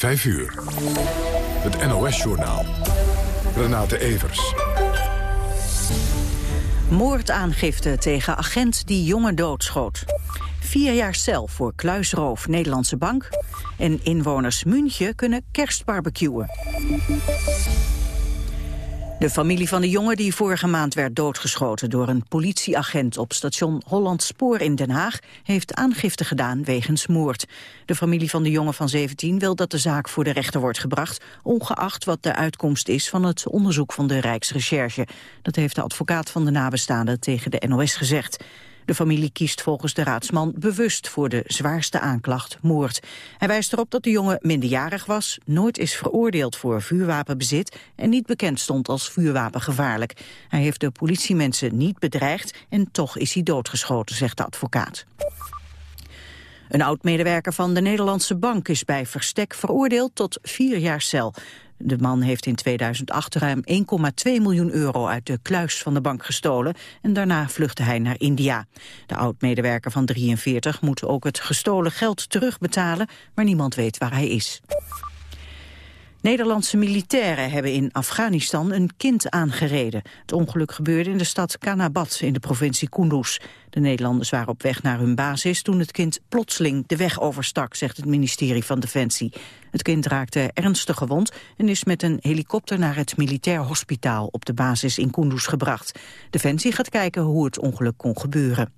5 uur. Het NOS-journaal. Renate Evers. Moordaangifte tegen agent die jongen doodschoot. Vier jaar cel voor kluisroof Nederlandse bank. En inwoners München kunnen kerstbarbecuen. De familie van de jongen die vorige maand werd doodgeschoten door een politieagent op station Holland Spoor in Den Haag heeft aangifte gedaan wegens moord. De familie van de jongen van 17 wil dat de zaak voor de rechter wordt gebracht, ongeacht wat de uitkomst is van het onderzoek van de Rijksrecherche. Dat heeft de advocaat van de nabestaanden tegen de NOS gezegd. De familie kiest volgens de raadsman bewust voor de zwaarste aanklacht, moord. Hij wijst erop dat de jongen minderjarig was, nooit is veroordeeld voor vuurwapenbezit en niet bekend stond als vuurwapengevaarlijk. Hij heeft de politiemensen niet bedreigd en toch is hij doodgeschoten, zegt de advocaat. Een oud-medewerker van de Nederlandse Bank is bij Verstek veroordeeld tot vier jaar cel. De man heeft in 2008 ruim 1,2 miljoen euro uit de kluis van de bank gestolen en daarna vluchtte hij naar India. De oud-medewerker van 43 moet ook het gestolen geld terugbetalen, maar niemand weet waar hij is. Nederlandse militairen hebben in Afghanistan een kind aangereden. Het ongeluk gebeurde in de stad Kanabat in de provincie Kunduz. De Nederlanders waren op weg naar hun basis toen het kind plotseling de weg overstak, zegt het ministerie van Defensie. Het kind raakte ernstig gewond en is met een helikopter naar het militair hospitaal op de basis in Kunduz gebracht. Defensie gaat kijken hoe het ongeluk kon gebeuren.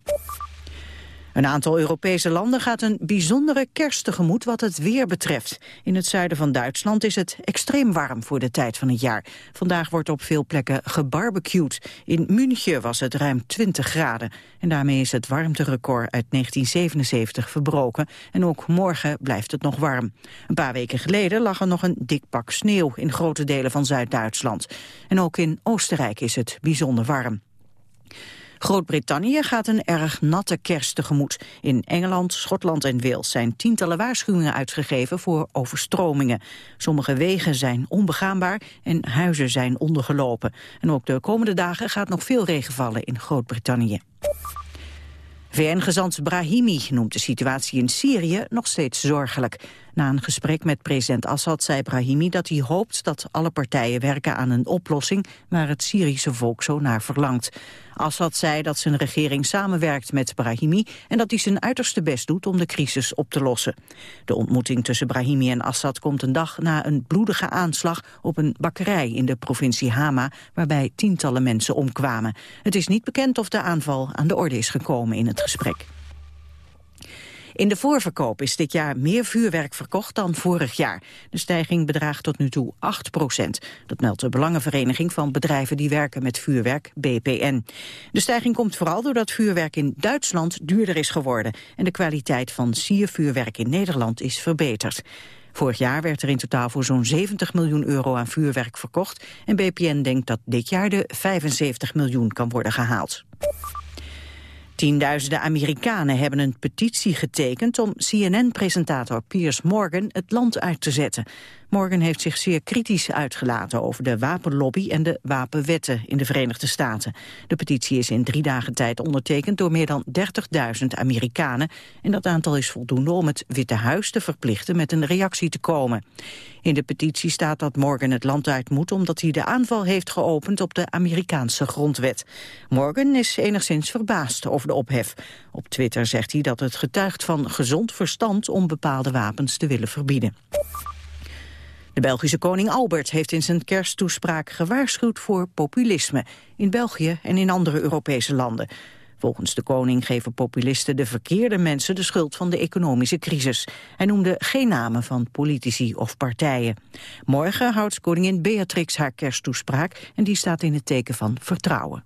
Een aantal Europese landen gaat een bijzondere kerst tegemoet wat het weer betreft. In het zuiden van Duitsland is het extreem warm voor de tijd van het jaar. Vandaag wordt op veel plekken gebarbecued. In München was het ruim 20 graden. En daarmee is het warmterecord uit 1977 verbroken. En ook morgen blijft het nog warm. Een paar weken geleden lag er nog een dik pak sneeuw in grote delen van Zuid-Duitsland. En ook in Oostenrijk is het bijzonder warm. Groot-Brittannië gaat een erg natte kerst tegemoet. In Engeland, Schotland en Wales zijn tientallen waarschuwingen uitgegeven voor overstromingen. Sommige wegen zijn onbegaanbaar en huizen zijn ondergelopen. En ook de komende dagen gaat nog veel regen vallen in Groot-Brittannië. VN-gezant Brahimi noemt de situatie in Syrië nog steeds zorgelijk. Na een gesprek met president Assad zei Brahimi dat hij hoopt dat alle partijen werken aan een oplossing waar het Syrische volk zo naar verlangt. Assad zei dat zijn regering samenwerkt met Brahimi en dat hij zijn uiterste best doet om de crisis op te lossen. De ontmoeting tussen Brahimi en Assad komt een dag na een bloedige aanslag op een bakkerij in de provincie Hama, waarbij tientallen mensen omkwamen. Het is niet bekend of de aanval aan de orde is gekomen in het gesprek. In de voorverkoop is dit jaar meer vuurwerk verkocht dan vorig jaar. De stijging bedraagt tot nu toe 8 procent. Dat meldt de Belangenvereniging van Bedrijven die werken met vuurwerk, BPN. De stijging komt vooral doordat vuurwerk in Duitsland duurder is geworden... en de kwaliteit van siervuurwerk in Nederland is verbeterd. Vorig jaar werd er in totaal voor zo'n 70 miljoen euro aan vuurwerk verkocht... en BPN denkt dat dit jaar de 75 miljoen kan worden gehaald. Tienduizenden Amerikanen hebben een petitie getekend om CNN-presentator Piers Morgan het land uit te zetten. Morgan heeft zich zeer kritisch uitgelaten over de wapenlobby en de wapenwetten in de Verenigde Staten. De petitie is in drie dagen tijd ondertekend door meer dan 30.000 Amerikanen. En dat aantal is voldoende om het Witte Huis te verplichten met een reactie te komen. In de petitie staat dat Morgan het land uit moet omdat hij de aanval heeft geopend op de Amerikaanse grondwet. Morgan is enigszins verbaasd over de ophef. Op Twitter zegt hij dat het getuigt van gezond verstand om bepaalde wapens te willen verbieden. De Belgische koning Albert heeft in zijn kersttoespraak gewaarschuwd voor populisme in België en in andere Europese landen. Volgens de koning geven populisten de verkeerde mensen de schuld van de economische crisis. Hij noemde geen namen van politici of partijen. Morgen houdt koningin Beatrix haar kersttoespraak en die staat in het teken van vertrouwen.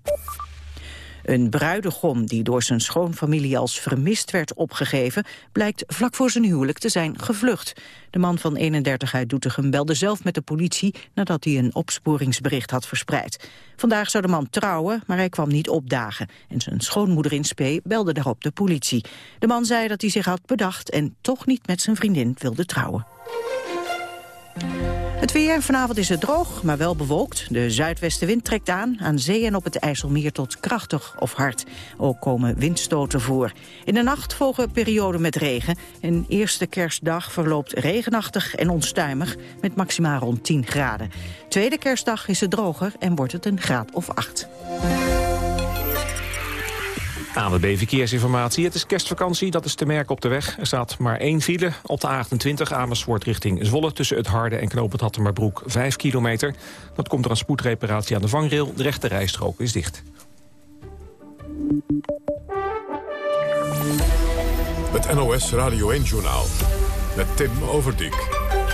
Een bruidegom die door zijn schoonfamilie als vermist werd opgegeven... blijkt vlak voor zijn huwelijk te zijn gevlucht. De man van 31 uit Doetinchem belde zelf met de politie... nadat hij een opsporingsbericht had verspreid. Vandaag zou de man trouwen, maar hij kwam niet opdagen. En zijn schoonmoeder in Spee belde daarop de politie. De man zei dat hij zich had bedacht en toch niet met zijn vriendin wilde trouwen. Het weer, vanavond is het droog, maar wel bewolkt. De zuidwestenwind trekt aan, aan zee en op het IJsselmeer tot krachtig of hard. Ook komen windstoten voor. In de nacht volgen perioden met regen. En eerste kerstdag verloopt regenachtig en onstuimig... met maximaal rond 10 graden. Tweede kerstdag is het droger en wordt het een graad of 8. ANWB Verkeersinformatie. Het is kerstvakantie, dat is te merken op de weg. Er staat maar één file op de A28 Amersfoort richting Zwolle... tussen het Harde en Knoop het Hattemerbroek 5 kilometer. Dat komt door een spoedreparatie aan de vangrail. De rechte rijstrook is dicht. Het NOS Radio 1-journaal met Tim Overdijk.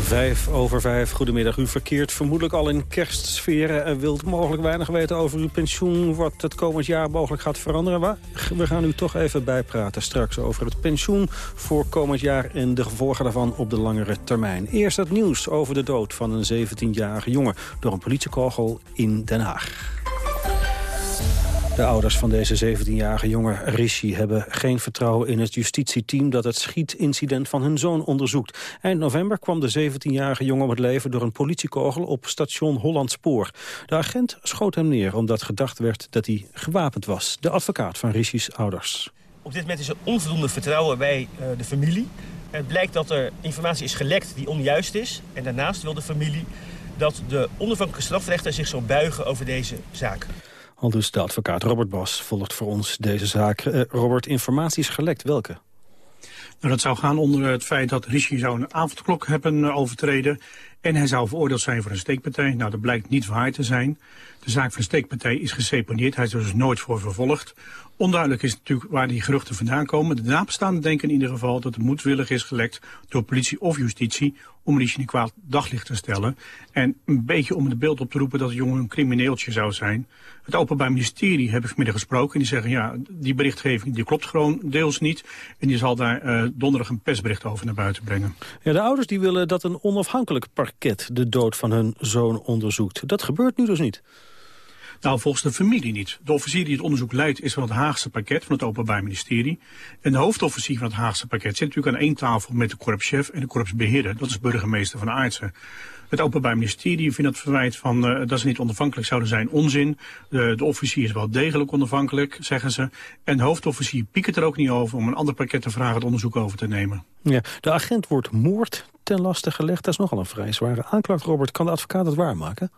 Vijf over vijf, goedemiddag. U verkeert vermoedelijk al in kerstsferen... en wilt mogelijk weinig weten over uw pensioen... wat het komend jaar mogelijk gaat veranderen. We gaan u toch even bijpraten straks over het pensioen... voor komend jaar en de gevolgen daarvan op de langere termijn. Eerst het nieuws over de dood van een 17-jarige jongen... door een politiekogel in Den Haag. De ouders van deze 17-jarige jongen Rishi hebben geen vertrouwen in het justitieteam dat het schietincident van hun zoon onderzoekt. Eind november kwam de 17-jarige jongen om het leven door een politiekogel op station Hollandspoor. De agent schoot hem neer omdat gedacht werd dat hij gewapend was. De advocaat van Rishi's ouders. Op dit moment is er onvoldoende vertrouwen bij uh, de familie. Het blijkt dat er informatie is gelekt die onjuist is. En daarnaast wil de familie dat de onafhankelijke strafrechter zich zal buigen over deze zaak. Al dus de advocaat Robert Bas volgt voor ons deze zaak. Uh, Robert, informatie is gelekt. Welke? Nou, dat zou gaan onder het feit dat Rishi zou een avondklok hebben uh, overtreden. En hij zou veroordeeld zijn voor een steekpartij. Nou, dat blijkt niet waar te zijn. De zaak van steekpartij is geseponeerd. Hij is er dus nooit voor vervolgd. Onduidelijk is natuurlijk waar die geruchten vandaan komen. De nabestaanden denken in ieder geval dat het moedwillig is gelekt door politie of justitie om Rishi een kwaad daglicht te stellen. En een beetje om het beeld op te roepen dat de jongen een crimineeltje zou zijn. Het Openbaar Ministerie heb ik vanmiddag gesproken. En die zeggen, ja, die berichtgeving die klopt gewoon deels niet. En die zal daar uh, donderdag een persbericht over naar buiten brengen. Ja, de ouders die willen dat een onafhankelijk parket de dood van hun zoon onderzoekt. Dat gebeurt nu dus niet. Nou, volgens de familie niet. De officier die het onderzoek leidt is van het Haagse pakket van het Openbaar Ministerie. En de hoofdofficier van het Haagse pakket zit natuurlijk aan één tafel met de korpschef en de korpsbeheerder. Dat is burgemeester van Aartsen. Het Openbaar Ministerie vindt het verwijt van uh, dat ze niet onafhankelijk zouden zijn onzin. De, de officier is wel degelijk onafhankelijk, zeggen ze. En de hoofdofficier piekert er ook niet over om een ander pakket te vragen het onderzoek over te nemen. Ja, de agent wordt moord ten laste gelegd. Dat is nogal een vrij zware aanklacht, Robert. Kan de advocaat het waarmaken?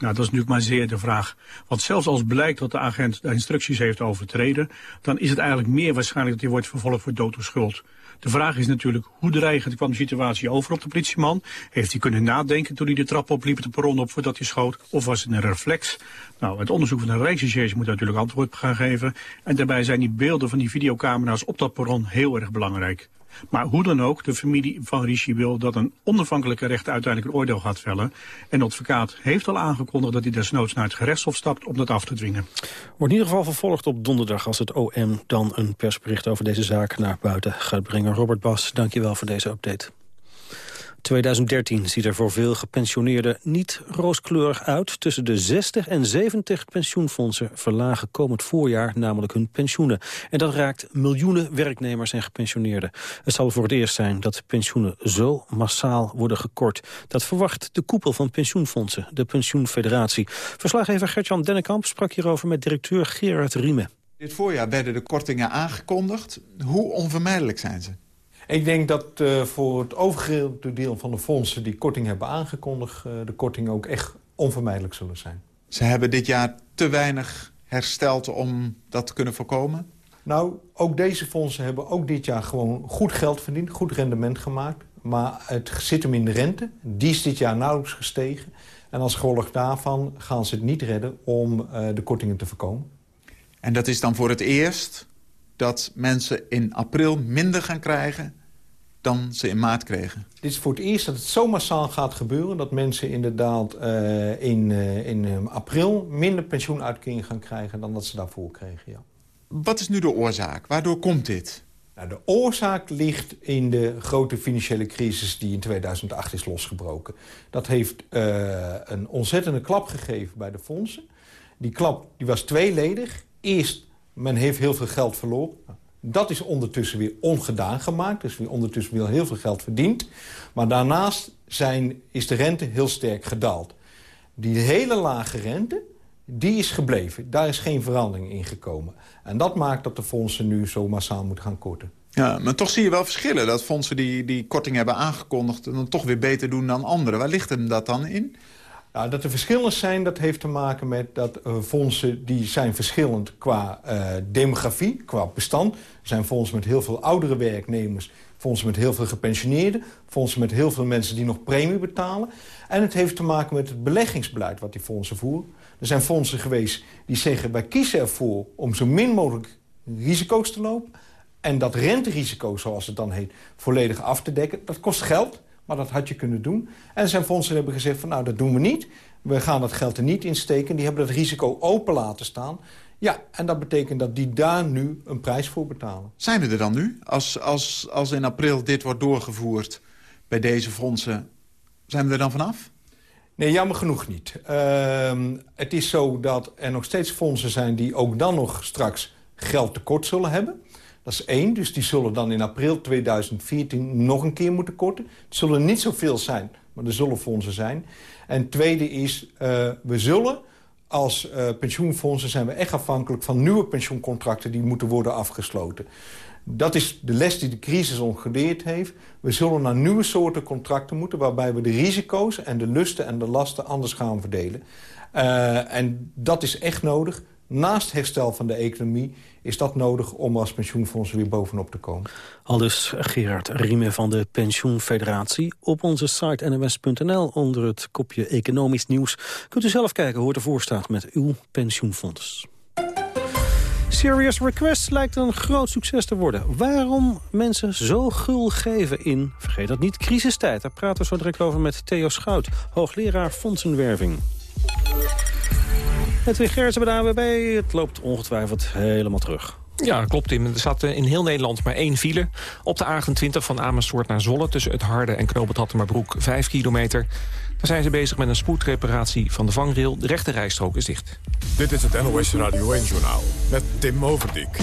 Nou, dat is natuurlijk maar zeer de vraag. Want zelfs als blijkt dat de agent de instructies heeft overtreden... dan is het eigenlijk meer waarschijnlijk dat hij wordt vervolgd voor dood of schuld. De vraag is natuurlijk, hoe dreigend kwam de situatie over op de politieman? Heeft hij kunnen nadenken toen hij de trap opliep, de perron op voordat hij schoot? Of was het een reflex? Nou, het onderzoek van de Rijksrecherche moet natuurlijk antwoord gaan geven. En daarbij zijn die beelden van die videocamera's op dat perron heel erg belangrijk. Maar hoe dan ook, de familie van Rishi wil dat een onafhankelijke rechter uiteindelijk een oordeel gaat vellen. En de advocaat heeft al aangekondigd dat hij desnoods naar het gerechtshof stapt om dat af te dwingen. Wordt in ieder geval vervolgd op donderdag als het OM dan een persbericht over deze zaak naar buiten gaat brengen. Robert Bas, dankjewel voor deze update. 2013 ziet er voor veel gepensioneerden niet rooskleurig uit. Tussen de 60 en 70 pensioenfondsen verlagen komend voorjaar namelijk hun pensioenen. En dat raakt miljoenen werknemers en gepensioneerden. Het zal voor het eerst zijn dat pensioenen zo massaal worden gekort. Dat verwacht de koepel van pensioenfondsen, de Pensioenfederatie. Verslaggever Gertjan Dennekamp sprak hierover met directeur Gerard Riemen. Dit voorjaar werden de kortingen aangekondigd. Hoe onvermijdelijk zijn ze? Ik denk dat uh, voor het overgrote deel van de fondsen die korting hebben aangekondigd... Uh, de kortingen ook echt onvermijdelijk zullen zijn. Ze hebben dit jaar te weinig hersteld om dat te kunnen voorkomen? Nou, ook deze fondsen hebben ook dit jaar gewoon goed geld verdiend, goed rendement gemaakt. Maar het zit hem in de rente. Die is dit jaar nauwelijks gestegen. En als gevolg daarvan gaan ze het niet redden om uh, de kortingen te voorkomen. En dat is dan voor het eerst dat mensen in april minder gaan krijgen dan ze in maart kregen. Dit is voor het eerst dat het zo massaal gaat gebeuren... dat mensen inderdaad uh, in, uh, in uh, april minder pensioenuitkering gaan krijgen... dan dat ze daarvoor kregen, ja. Wat is nu de oorzaak? Waardoor komt dit? Nou, de oorzaak ligt in de grote financiële crisis die in 2008 is losgebroken. Dat heeft een ontzettende klap gegeven bij de fondsen. Die klap die was tweeledig. Eerst, men heeft heel veel geld verloren Dat is ondertussen weer ongedaan gemaakt. Dus weer ondertussen weer heel veel geld verdiend. Maar daarnaast zijn, is de rente heel sterk gedaald. Die hele lage rente, die is gebleven. Daar is geen verandering in gekomen. En dat maakt dat de fondsen nu zo massaal moeten gaan korten. Ja, maar toch zie je wel verschillen. Dat fondsen die, die korting hebben aangekondigd... dan toch weer beter doen dan anderen. Waar ligt hem dat dan in? Nou, dat er verschillen zijn, dat heeft te maken met dat uh, fondsen... die zijn verschillend qua uh, demografie, qua bestand. Er zijn fondsen met heel veel oudere werknemers... fondsen met heel veel gepensioneerden... fondsen met heel veel mensen die nog premie betalen. En het heeft te maken met het beleggingsbeleid wat die fondsen voeren. Er zijn fondsen geweest die zeggen... wij kiezen ervoor om zo min mogelijk risico's te lopen... en dat renterisico, zoals het dan heet, volledig af te dekken. Dat kost geld... Maar dat had je kunnen doen. En zijn fondsen hebben gezegd van nou, dat doen we niet. We gaan dat geld er niet in steken. Die hebben dat risico open laten staan. Ja, en dat betekent dat die daar nu een prijs voor betalen. Zijn we er dan nu? Als, als, als in april dit wordt doorgevoerd bij deze fondsen, zijn we er dan vanaf? Nee, jammer genoeg niet. Uh, het is zo dat er nog steeds fondsen zijn die ook dan nog straks geld tekort zullen hebben. Dat is één, dus die zullen dan in april 2014 nog een keer moeten korten. Het zullen niet zoveel zijn, maar er zullen fondsen zijn. En tweede is, uh, we zullen als uh, pensioenfondsen zijn we echt afhankelijk van nieuwe pensioencontracten die moeten worden afgesloten. Dat is de les die de crisis ons geleerd heeft. We zullen naar nieuwe soorten contracten moeten... waarbij we de risico's en de lusten en de lasten anders gaan verdelen. Uh, en dat is echt nodig naast herstel van de economie is dat nodig om als pensioenfonds weer bovenop te komen. Aldus Gerard Riemen van de Pensioenfederatie. Op onze site nws.nl onder het kopje economisch nieuws... kunt u zelf kijken hoe het ervoor staat met uw pensioenfonds. Serious Request lijkt een groot succes te worden. Waarom mensen zo gul geven in, vergeet dat niet, crisistijd. Daar praten we zo direct over met Theo Schout, hoogleraar fondsenwerving. Het weer Gertsen bij de AWB. Het loopt ongetwijfeld helemaal terug. Ja, klopt Tim. Er zat in heel Nederland maar één file. Op de A28 van Amersfoort naar Zwolle... tussen het Harde en Knoop het 5 kilometer. Daar zijn ze bezig met een spoedreparatie van de vangrail. De rechte rijstrook is dicht. Dit is het NOS Radio 1-journaal met Tim Overdijk.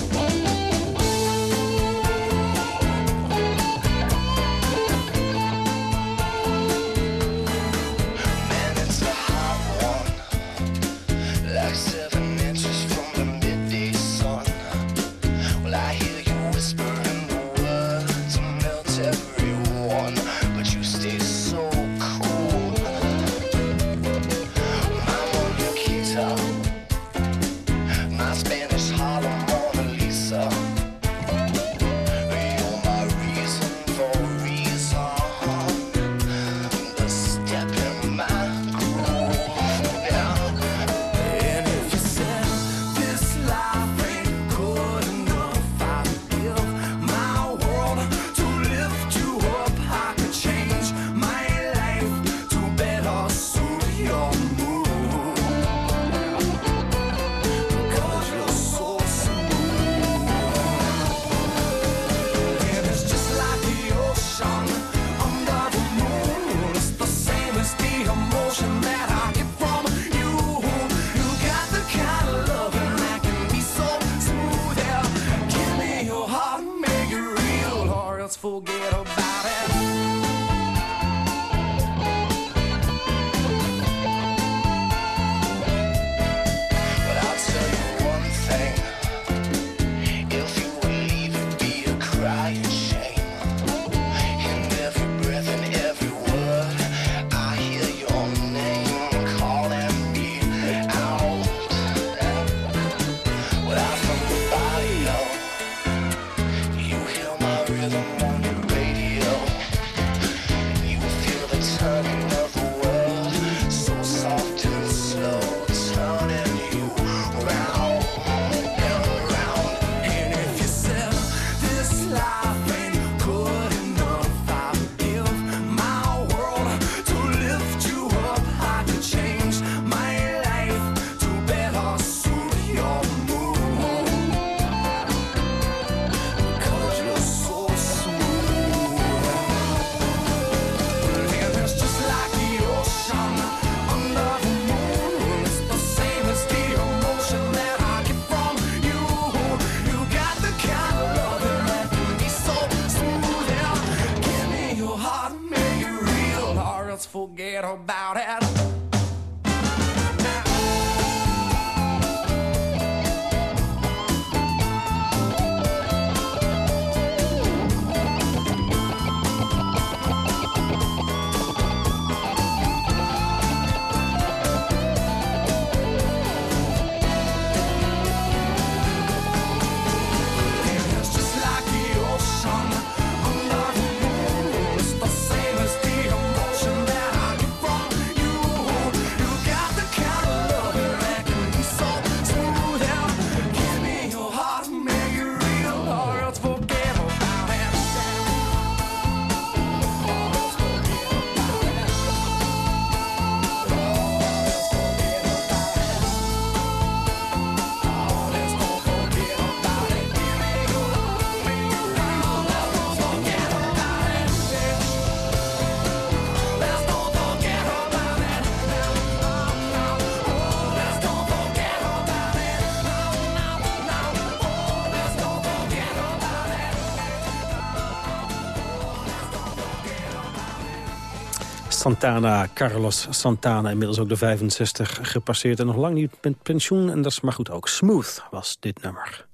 Santana, Carlos Santana, inmiddels ook de 65 gepasseerd... en nog lang niet met pensioen, en dat is maar goed ook. Smooth was dit nummer.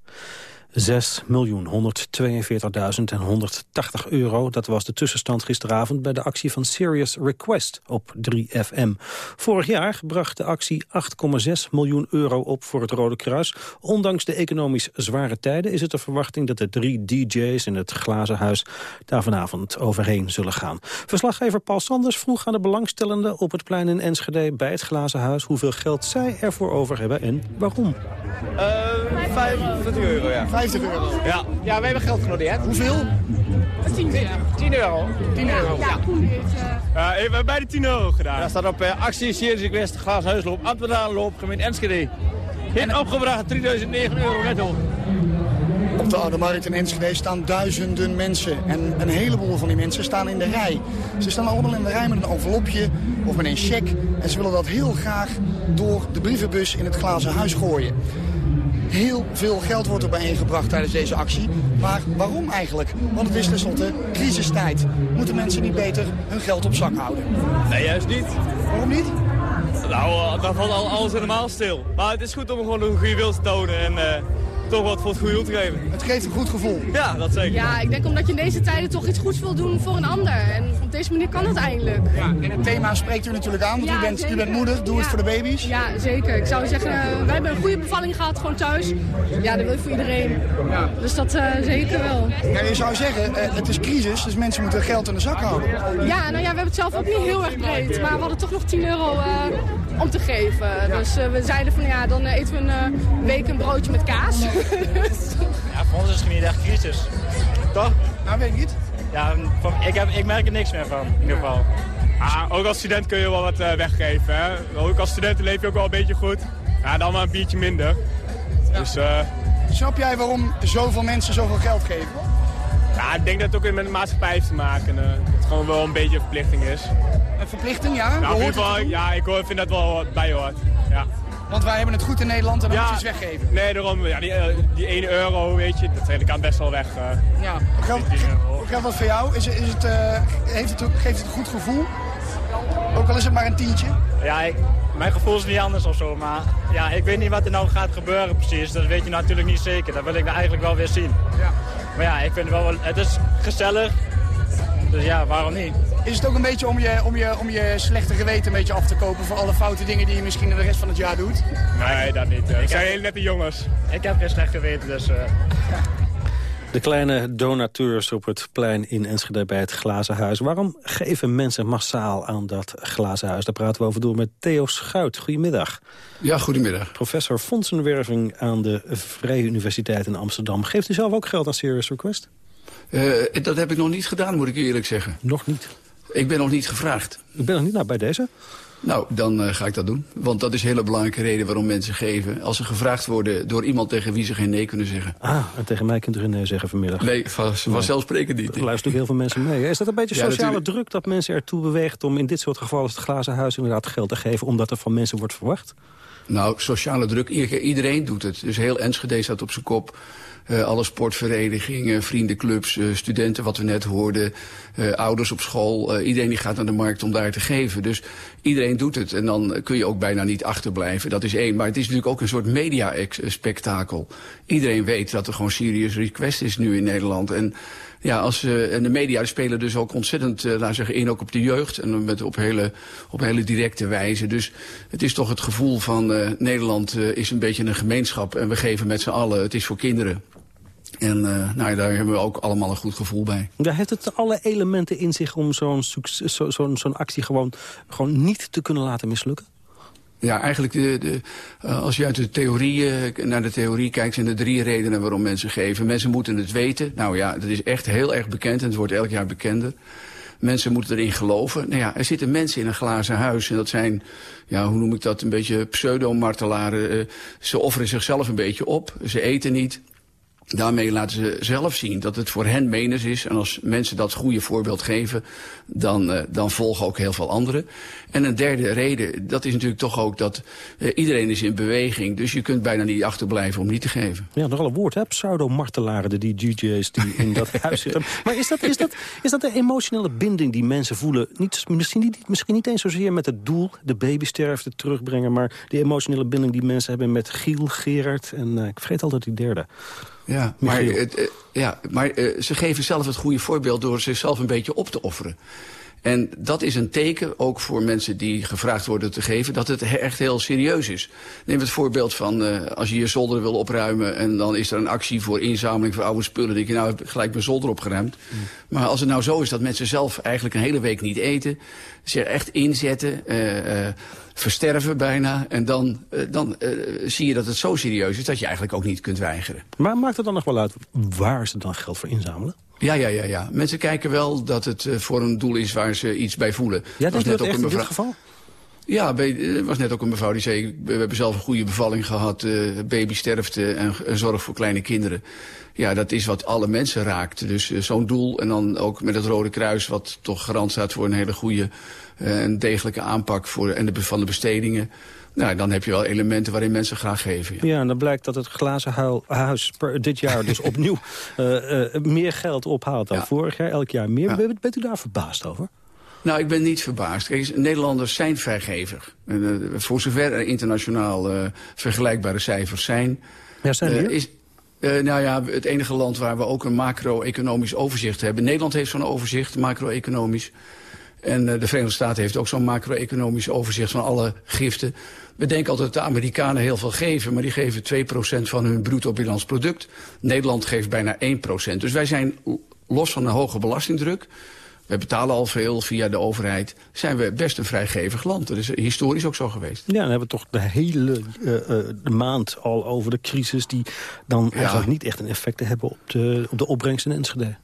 6.142.180 euro. Dat was de tussenstand gisteravond bij de actie van Serious Request op 3FM. Vorig jaar bracht de actie 8,6 miljoen euro op voor het Rode Kruis. Ondanks de economisch zware tijden is het de verwachting dat de drie DJ's in het Glazen Huis daar vanavond overheen zullen gaan. Verslaggever Paul Sanders vroeg aan de belangstellenden op het plein in Enschede bij het Glazen Huis hoeveel geld zij ervoor over hebben en waarom. Uh, 25 euro, ja. 50 euro? Ja. Ja, wij hebben geld genoteerd. Hoeveel? 10 euro. 10 euro. 10 euro. Ja, we hebben bij de 10 euro gedaan. Dat staat op uh, actie Series West, Glaashuisloop, Amsterdamloop, gemeente Enschede. En opgebracht 3009 euro netto. Op de Oude Markt in Enschede staan duizenden mensen. En een heleboel van die mensen staan in de rij. Ze staan allemaal in de rij met een envelopje of met een cheque. En ze willen dat heel graag door de brievenbus in het glazen huis gooien. Heel veel geld wordt er bijeengebracht tijdens deze actie. Maar waarom eigenlijk? Want het is tenslotte crisistijd. Moeten mensen niet beter hun geld op zak houden? Nee, juist niet. Waarom niet? Nou, eh, dan valt alles helemaal stil. Maar het is goed om gewoon een goede wil te tonen en uh, toch wat voor het goede doel te geven. Het geeft een goed gevoel. Ja, dat zeker. Ja, ik denk omdat je in deze tijden toch iets goeds wil doen voor een ander. En op deze manier kan het eindelijk. Ja, en het thema spreekt u natuurlijk aan, want u, bent, u bent moeder. Doe het voor de baby's. Ja, zeker. Ik zou zeggen, uh, wij hebben een goede bevalling gehad, gewoon thuis. Ja, dat wil ik voor iedereen. Ja. Dus dat uh, zeker wel. Ja, je zou zeggen, uh, het is crisis, dus mensen moeten geld in de zak houden. Ja, nou ja, we hebben het zelf ook niet heel erg breed. Maar we hadden toch nog 10 euro om te geven. Dus we zeiden van ja, dan eten we een week een broodje met kaas. Ja, voor ons is het niet echt crisis. Toch? Nou, weet ik niet. Ja, ik, heb, ik merk er niks meer van, in ieder geval. Ah, ook als student kun je wel wat uh, weggeven. Hè? Ook als student leef je ook wel een beetje goed. Ja, dan maar een biertje minder. Ja. Dus, uh... Snap jij waarom zoveel mensen zoveel geld geven? Ja, ik denk dat het ook met de maatschappij heeft te maken. Uh, dat het gewoon wel een beetje een verplichting is. Een verplichting, ja? Nou, in ieder geval, ja, ik vind dat wel bij hoort. Ja. Want wij hebben het goed in Nederland en dan ja, moet je iets weggeven. Nee, daarom. Ja, die, uh, die 1 euro, weet je, dat kan best wel weg. Uh, ja. Geldt, hoe geldt dat voor jou? Is, is het, uh, heeft het, geeft het een goed gevoel? Ook al is het maar een tientje? Ja, ik, mijn gevoel is niet anders of zo. Maar ja, ik weet niet wat er nou gaat gebeuren precies. Dat weet je natuurlijk niet zeker. Dat wil ik nou eigenlijk wel weer zien. Ja. Maar ja, ik vind het wel... Het is gezellig. Dus ja, waarom niet? Is het ook een beetje om je, om, je, om je slechte geweten een beetje af te kopen... voor alle foute dingen die je misschien de rest van het jaar doet? Nee, dat niet. Ik zijn hele nette jongens. Ik heb geen slecht geweten, dus... Uh... De kleine donateurs op het plein in Enschede bij het Glazen Huis. Waarom geven mensen massaal aan dat Glazen Huis? Daar praten we over door met Theo Schuit. Goedemiddag. Ja, goedemiddag. Professor fondsenwerving aan de Vrije Universiteit in Amsterdam. Geeft u zelf ook geld aan Serious Request? Uh, dat heb ik nog niet gedaan, moet ik eerlijk zeggen. Nog niet? Ik ben nog niet gevraagd. Ik ben nog niet nou, bij deze? Nou, dan uh, ga ik dat doen. Want dat is een hele belangrijke reden waarom mensen geven. Als ze gevraagd worden door iemand tegen wie ze geen nee kunnen zeggen. Ah, en tegen mij kunt u geen nee zeggen vanmiddag. Nee, vanzelfsprekend niet. Er luisteren ook heel veel mensen mee. Is dat een beetje sociale druk dat mensen ertoe beweegt... om in dit soort gevallen het glazen huis inderdaad geld te geven... omdat er van mensen wordt verwacht? Nou, sociale druk, iedereen doet het. Dus heel Enschede staat op zijn kop. Uh, alle sportverenigingen, vriendenclubs, uh, studenten, wat we net hoorden, uh, ouders op school. iedereen die gaat naar de markt om daar te geven. Dus iedereen doet het en dan kun je ook bijna niet achterblijven. Dat is één. Maar het is natuurlijk ook een soort media-spektakel. Iedereen weet dat er gewoon serious request is nu in Nederland. En ja, als, en de media spelen dus ook ontzettend uh, zeggen, in ook op de jeugd. En met, op, hele, op hele directe wijze. Dus het is toch het gevoel van Nederland is een beetje een gemeenschap. En we geven met z'n allen. Het is voor kinderen. En nou, daar hebben we ook allemaal een goed gevoel bij. Ja, heeft het alle elementen in zich om zo'n zo, zo, zo actie gewoon, gewoon niet te kunnen laten mislukken? Ja, eigenlijk de, de, uh, als je uit de theorie naar de theorie kijkt... zijn er drie redenen waarom mensen geven. Mensen moeten het weten. Nou ja, dat is echt heel erg bekend en het wordt elk jaar bekender. Mensen moeten erin geloven. Nou ja, er zitten mensen in een glazen huis en dat zijn... ja, hoe noem ik dat, een beetje pseudo-martelaren. Ze offeren zichzelf een beetje op. Ze eten niet. Daarmee laten ze zelf zien dat het voor hen menens is. En als mensen dat goede voorbeeld geven, dan, uh, dan volgen ook heel veel anderen. En een derde reden, dat is natuurlijk toch ook dat uh, iedereen is in beweging. Dus je kunt bijna niet achterblijven om niet te geven. Ja, nogal een woord, hè? Pseudo-martelaren, de DJ's die in dat huis zitten. Maar is dat, is, dat, is dat de emotionele binding die mensen voelen? Niet, misschien, niet, misschien niet eens zozeer met het doel, de babysterfte terugbrengen... maar de emotionele binding die mensen hebben met Giel, Gerard en uh, ik vergeet altijd die derde. Ja, maar, het, ja, maar uh, ze geven zelf het goede voorbeeld door zichzelf een beetje op te offeren. En dat is een teken, ook voor mensen die gevraagd worden te geven, dat het echt heel serieus is. Neem het voorbeeld van uh, als je je zolder wil opruimen en dan is er een actie voor inzameling voor oude spullen. Denk je, nou, ik heb gelijk mijn zolder opgeruimd. Mm. Maar als het nou zo is dat mensen zelf eigenlijk een hele week niet eten, zich echt inzetten, uh, uh, versterven bijna. En dan, dan uh, zie je dat het zo serieus is dat je eigenlijk ook niet kunt weigeren. Maar maakt het dan nog wel uit waar ze dan geld voor inzamelen? Ja, ja, ja, ja. Mensen kijken wel dat het uh, voor een doel is waar ze iets bij voelen. Ja, dat is net ook echt een in dit geval? Ja, er was net ook een mevrouw die zei... we hebben zelf een goede bevalling gehad, uh, babysterfte en, en zorg voor kleine kinderen. Ja, dat is wat alle mensen raakt. Dus uh, zo'n doel en dan ook met het Rode Kruis... wat toch garant staat voor een hele goede en degelijke aanpak voor, en de, van de bestedingen... Nou, dan heb je wel elementen waarin mensen graag geven. Ja, ja en dan blijkt dat het glazen huis per, dit jaar dus opnieuw uh, uh, meer geld ophaalt dan ja. vorig jaar. Elk jaar meer. Ja. Bent u daar verbaasd over? Nou, ik ben niet verbaasd. Kijk, Nederlanders zijn vrijgevig. Uh, voor zover er internationaal vergelijkbare cijfers zijn... Ja, zijn er? is, nou ja, het enige land waar we ook een macro-economisch overzicht hebben. Nederland heeft zo'n overzicht, macro-economisch. En de Verenigde Staten heeft ook zo'n macro-economisch overzicht van alle giften. We denken altijd dat de Amerikanen heel veel geven, maar die geven 2% van hun bruto bilans product. Nederland geeft bijna 1%. Dus wij zijn los van een hoge belastingdruk. We betalen al veel via de overheid. Zijn we best een vrijgevig land. Dat is historisch ook zo geweest. Ja, dan hebben we toch de hele uh, uh, de maand al over de crisis... die dan ja. eigenlijk niet echt een effect hebben op de, op de opbrengst in Enschede.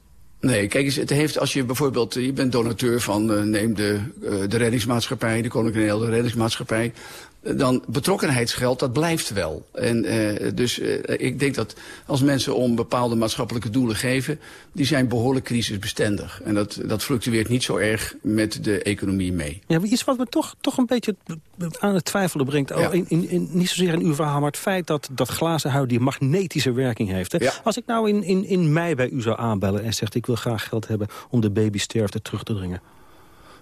Nee, kijk eens, het heeft als je bijvoorbeeld, je bent donateur van, uh, neem de, uh, de reddingsmaatschappij, de Koninklijke Reddingsmaatschappij dan betrokkenheidsgeld, dat blijft wel. En uh, dus uh, ik denk dat als mensen om bepaalde maatschappelijke doelen geven... die zijn behoorlijk crisisbestendig. En dat, dat fluctueert niet zo erg met de economie mee. Ja, iets wat me toch, toch een beetje aan het twijfelen brengt. Ja. In, in, in, niet zozeer in uw verhaal, maar het feit dat dat glazen huid die magnetische werking heeft. Hè? Ja. Als ik nou in, in, in mei bij u zou aanbellen en zegt... ik wil graag geld hebben om de babysterfte terug te dringen...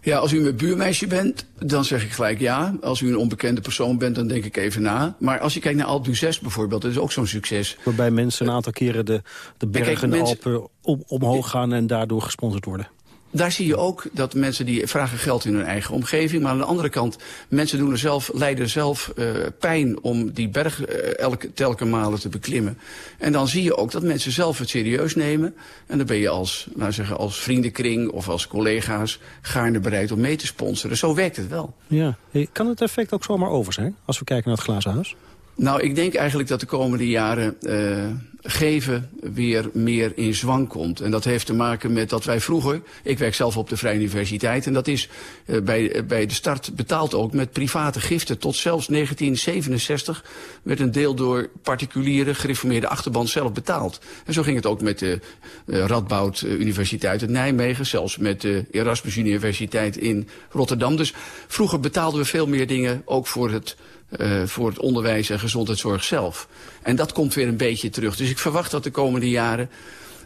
Ja, als u mijn buurmeisje bent, dan zeg ik gelijk ja. Als u een onbekende persoon bent, dan denk ik even na. Maar als je kijkt naar Alpe d'Huez bijvoorbeeld, dat is ook zo'n succes. Waarbij mensen een aantal keren de, de bergen en Alpen om, omhoog gaan en daardoor gesponsord worden daar zie je ook dat mensen die vragen geld in hun eigen omgeving. Maar aan de andere kant, mensen doen er zelf, lijden zelf uh, pijn om die berg uh, elke, telke malen te beklimmen. En dan zie je ook dat mensen zelf het serieus nemen. En dan ben je als, nou zeggen, als vriendenkring of als collega's gaarne bereid om mee te sponsoren. Zo werkt het wel. Ja. Kan het effect ook zomaar over zijn, als we kijken naar het glazen huis? Nou, ik denk eigenlijk dat de komende jaren uh, geven weer meer in zwang komt. En dat heeft te maken met dat wij vroeger... Ik werk zelf op de Vrije Universiteit. En dat is uh, bij, bij de start betaald ook met private giften. Tot zelfs 1967 werd een deel door particuliere gereformeerde achterban zelf betaald. En zo ging het ook met de Radboud Universiteit in Nijmegen. Zelfs met de Erasmus Universiteit in Rotterdam. Dus vroeger betaalden we veel meer dingen ook voor het uh, voor het onderwijs en gezondheidszorg zelf. En dat komt weer een beetje terug. Dus ik verwacht dat de komende jaren...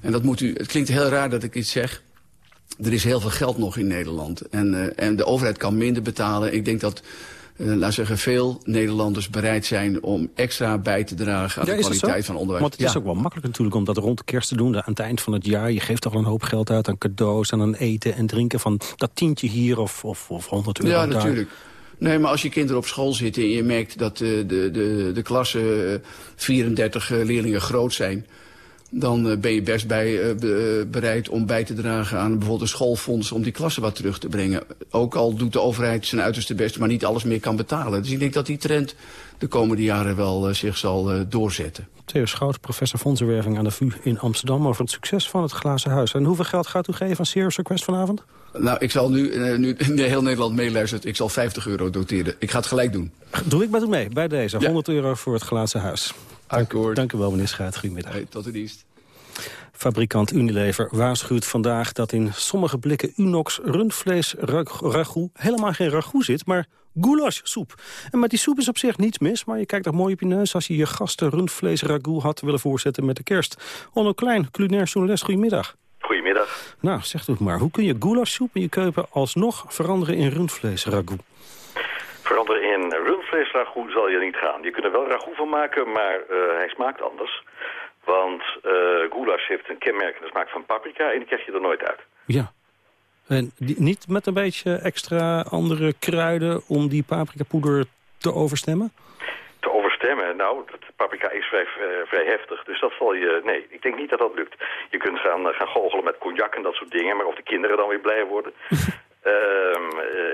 en dat moet u, het klinkt heel raar dat ik iets zeg... er is heel veel geld nog in Nederland. En, uh, en de overheid kan minder betalen. Ik denk dat... Uh, laat zeggen, veel Nederlanders bereid zijn om extra bij te dragen aan ja, de kwaliteit van onderwijs. Want het is ook wel makkelijk natuurlijk om dat rond de kerst te doen. Aan het eind van het jaar, je geeft toch wel een hoop geld uit aan cadeaus... en aan eten en drinken van dat tientje hier of, of, of 100 euro Ja, daar. Nee, maar als je kinderen op school zitten en je merkt dat de, de, de, de klassen 34 leerlingen groot zijn... dan ben je best bij, bereid om bij te dragen aan bijvoorbeeld een schoolfonds... om die klassen wat terug te brengen. Ook al doet de overheid zijn uiterste best, maar niet alles meer kan betalen. Dus ik denk dat die trend de komende jaren wel zich zal doorzetten. Theo Schout, professor fondsenwerving aan de VU in Amsterdam... over het succes van het Glazen Huis. En hoeveel geld gaat u geven aan Serious Request vanavond? Nou, ik zal nu, uh, nu heel Nederland meeluistert, ik zal 50 euro doteren. Ik ga het gelijk doen. Doe ik met u mee, bij deze. Ja. 100 euro voor het Glazen Huis. Akkoord. Dank u wel, meneer Schaat. Goedemiddag. Hey, tot de dienst. Fabrikant Unilever waarschuwt vandaag dat in sommige blikken Unox rundvlees ragout helemaal geen ragout zit, maar goulashsoep. En met die soep is op zich niets mis, maar je kijkt toch mooi op je neus als je je gasten rundvlees ragout had willen voorzetten met de kerst. Onno Klein, culinair journalist, goedemiddag. Goedemiddag. Nou, zeg het maar, hoe kun je goulashsoep in je keuken alsnog veranderen in rundvlees ragout? Veranderen in rundvlees ragout zal je niet gaan. Je kunt er wel ragout van maken, maar uh, hij smaakt anders. Want uh, goulash heeft een kenmerkende smaak van paprika en die krijg je er nooit uit. Ja. En die, niet met een beetje extra andere kruiden om die paprikapoeder te overstemmen? Te overstemmen? Nou, dat, paprika is vrij, uh, vrij heftig, dus dat zal je... Nee, ik denk niet dat dat lukt. Je kunt gaan, uh, gaan goochelen met cognac en dat soort dingen, maar of de kinderen dan weer blij worden... um,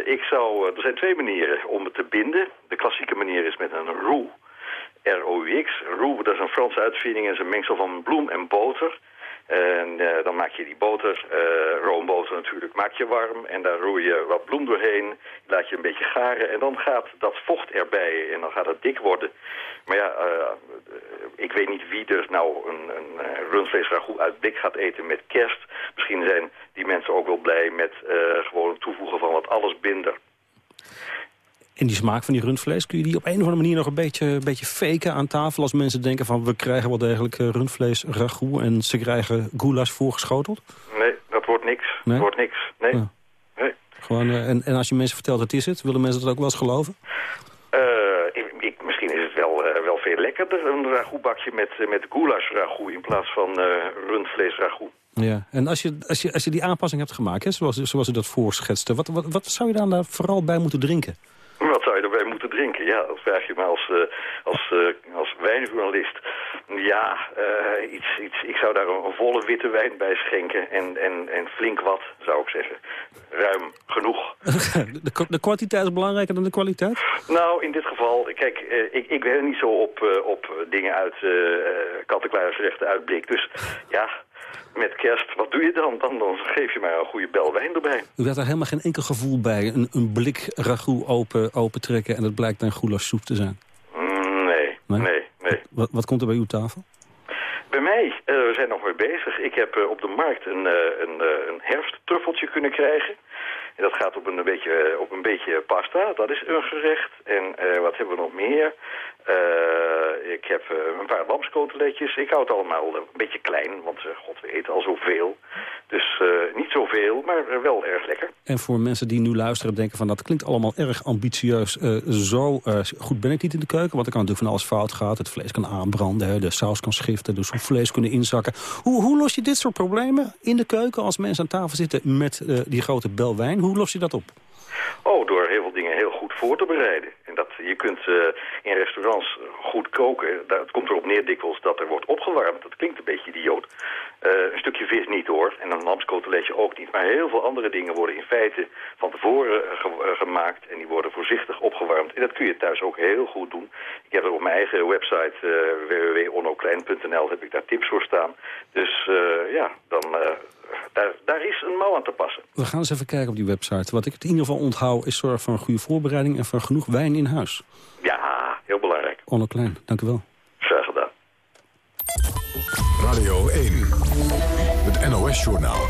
ik zou... er zijn twee manieren om het te binden. De klassieke manier is met een roux. R-O-U-X. Roux, dat is een Franse uitvinding en is een mengsel van bloem en boter. En uh, dan maak je die boter, uh, roomboter natuurlijk, maak je warm. En daar roer je wat bloem doorheen, laat je een beetje garen. En dan gaat dat vocht erbij en dan gaat het dik worden. Maar ja, uh, ik weet niet wie dus nou een, een rundvlees ragout uit blik gaat eten met kerst. Misschien zijn die mensen ook wel blij met gewoon het toevoegen van wat allesbinder. En die smaak van die rundvlees, kun je die op een of andere manier nog een beetje, een beetje faken aan tafel... als mensen denken van we krijgen wel degelijk rundvlees ragout... en ze krijgen goulash voorgeschoteld? Nee, dat wordt niks. Nee? Dat wordt niks, nee. Ja. nee. Gewoon, uh, en, en als je mensen vertelt dat is het, willen mensen dat ook wel eens geloven? Uh, ik, ik, misschien is het wel, uh, wel veel lekkerder, een ragoutbakje met, met goulash ragout... in plaats van rundvlees ragout. Ja, en als je, als je, als je die aanpassing hebt gemaakt, hè, zoals, zoals u dat voorschetste... Wat, wat, wat zou je dan daar vooral bij moeten drinken? Wat zou je erbij moeten drinken? Ja, dat vraag je me als, uh, als, uh, als wijnjournalist. Ja, uh, iets, iets, ik zou daar een volle witte wijn bij schenken. En, en, en flink wat, zou ik zeggen. Ruim genoeg. De, de kwantiteit is belangrijker dan de kwaliteit? Nou, in dit geval, kijk, ik, ik ben niet zo op, op dingen uit kant-en-kluisrechten uitblik. Dus ja, met kerst, wat doe je dan? dan? Dan geef je maar een goede bel wijn erbij. U had daar helemaal geen enkel gevoel bij? Een, een blik ragout open, open trekken en het blijkt een goulashsoep te zijn? Mm, nee, nee, nee. nee. Wat, wat, komt er bij uw tafel? Bij mij, uh, we zijn nog mee bezig. Ik heb uh, op de markt een, uh, een, een herfsttruffeltje kunnen krijgen. En dat gaat op een beetje, op een beetje pasta, dat is een gerecht. En wat hebben we nog meer? Uh, ik heb uh, een paar lamskoteletjes. Ik hou het allemaal een beetje klein, want uh, god, we eten al zoveel. Dus niet zoveel, maar wel erg lekker. En voor mensen die nu luisteren denken van dat klinkt allemaal erg ambitieus. zo goed ben ik niet in de keuken, want er kan natuurlijk van alles fout gaan. Het vlees kan aanbranden, de saus kan schiften, de soepvlees kunnen inzakken. Hoe, hoe los je dit soort problemen in de keuken als mensen aan tafel zitten met die grote bel wijn? Hoe los je dat op? Oh, door heel veel dingen heel goed voor te bereiden. En dat, je kunt uh, in restaurants goed koken. Dat, het komt erop neer dikwijls dat er wordt opgewarmd. Dat klinkt een beetje idioot. Uh, een stukje vis niet hoor. En een lamscoteletje ook niet. Maar heel veel andere dingen worden in feite van tevoren ge gemaakt. En die worden voorzichtig opgewarmd. En dat kun je thuis ook heel goed doen. Ik heb er op mijn eigen website uh, heb ik daar tips voor staan. Dus ja, dan daar, daar, is een mouw aan te passen. We gaan eens even kijken op die website. Wat ik in ieder geval onthoud is zorg voor een goede voorbereiding... en voor genoeg wijn in huis. Ja, heel belangrijk. Onno Klein, dank u wel. Graag gedaan. Radio 1, het NOS-journaal.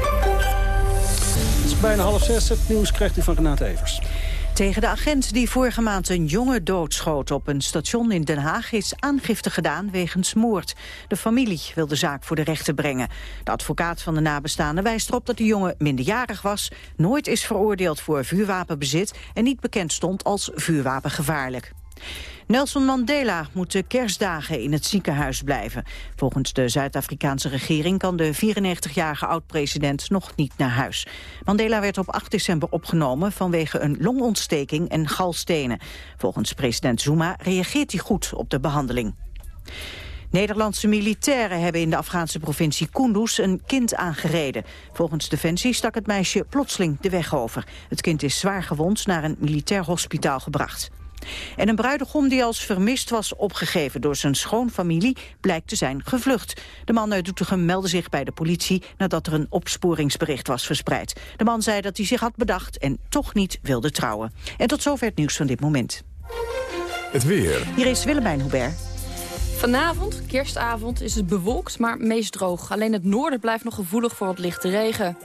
Het is bijna half zes. Het nieuws krijgt u van Renate Evers. Tegen de agent die vorige maand een jongen doodschoot op een station in Den Haag is aangifte gedaan wegens moord. De familie wil de zaak voor de rechter brengen. De advocaat van de nabestaanden wijst erop dat de jongen minderjarig was, nooit is veroordeeld voor vuurwapenbezit en niet bekend stond als vuurwapengevaarlijk. Nelson Mandela moet de kerstdagen in het ziekenhuis blijven. Volgens de Zuid-Afrikaanse regering kan de 94-jarige oud-president nog niet naar huis. Mandela werd op 8 december opgenomen vanwege een longontsteking en galstenen. Volgens president Zuma reageert hij goed op de behandeling. Nederlandse militairen hebben in de Afghaanse provincie Kunduz een kind aangereden. Volgens Defensie stak het meisje plotseling de weg over. Het kind is zwaar gewond naar een militair hospitaal gebracht. En een bruidegom die als vermist was opgegeven door zijn schoonfamilie blijkt te zijn gevlucht. De man uit Doetinchem meldde zich bij de politie nadat er een opsporingsbericht was verspreid. De man zei dat hij zich had bedacht en toch niet wilde trouwen. En tot zover het nieuws van dit moment. Het weer. Hier is Willemijn Hubert. Vanavond, kerstavond, is het bewolkt, maar meest droog. Alleen het noorden blijft nog gevoelig voor wat lichte regen.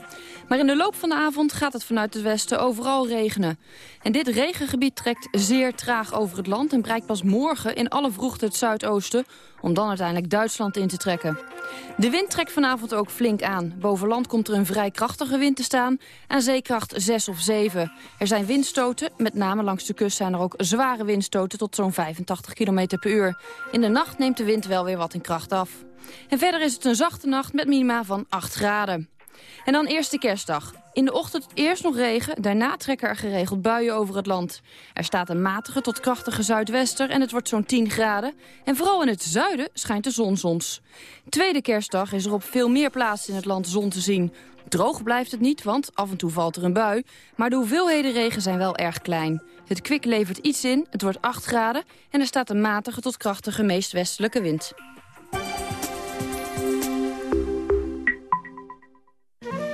Maar in de loop van de avond gaat het vanuit het westen overal regenen. En dit regengebied trekt zeer traag over het land... en bereikt pas morgen in alle vroegte het zuidoosten... om dan uiteindelijk Duitsland in te trekken. De wind trekt vanavond ook flink aan. Boven land komt er een vrij krachtige wind te staan... aan zeekracht 6 of 7. Er zijn windstoten, met name langs de kust zijn er ook zware windstoten... tot zo'n 85 km per uur. In de nacht neemt de wind wel weer wat in kracht af. En verder is het een zachte nacht met minima van 8 graden. En dan eerste kerstdag. In de ochtend eerst nog regen, daarna trekken er geregeld buien over het land. Er staat een matige tot krachtige zuidwester en het wordt zo'n 10 graden. En vooral in het zuiden schijnt de zon soms. Tweede kerstdag is er op veel meer plaatsen in het land zon te zien. Droog blijft het niet, want af en toe valt er een bui. Maar de hoeveelheden regen zijn wel erg klein. Het kwik levert iets in, het wordt 8 graden... en er staat een matige tot krachtige meest westelijke wind.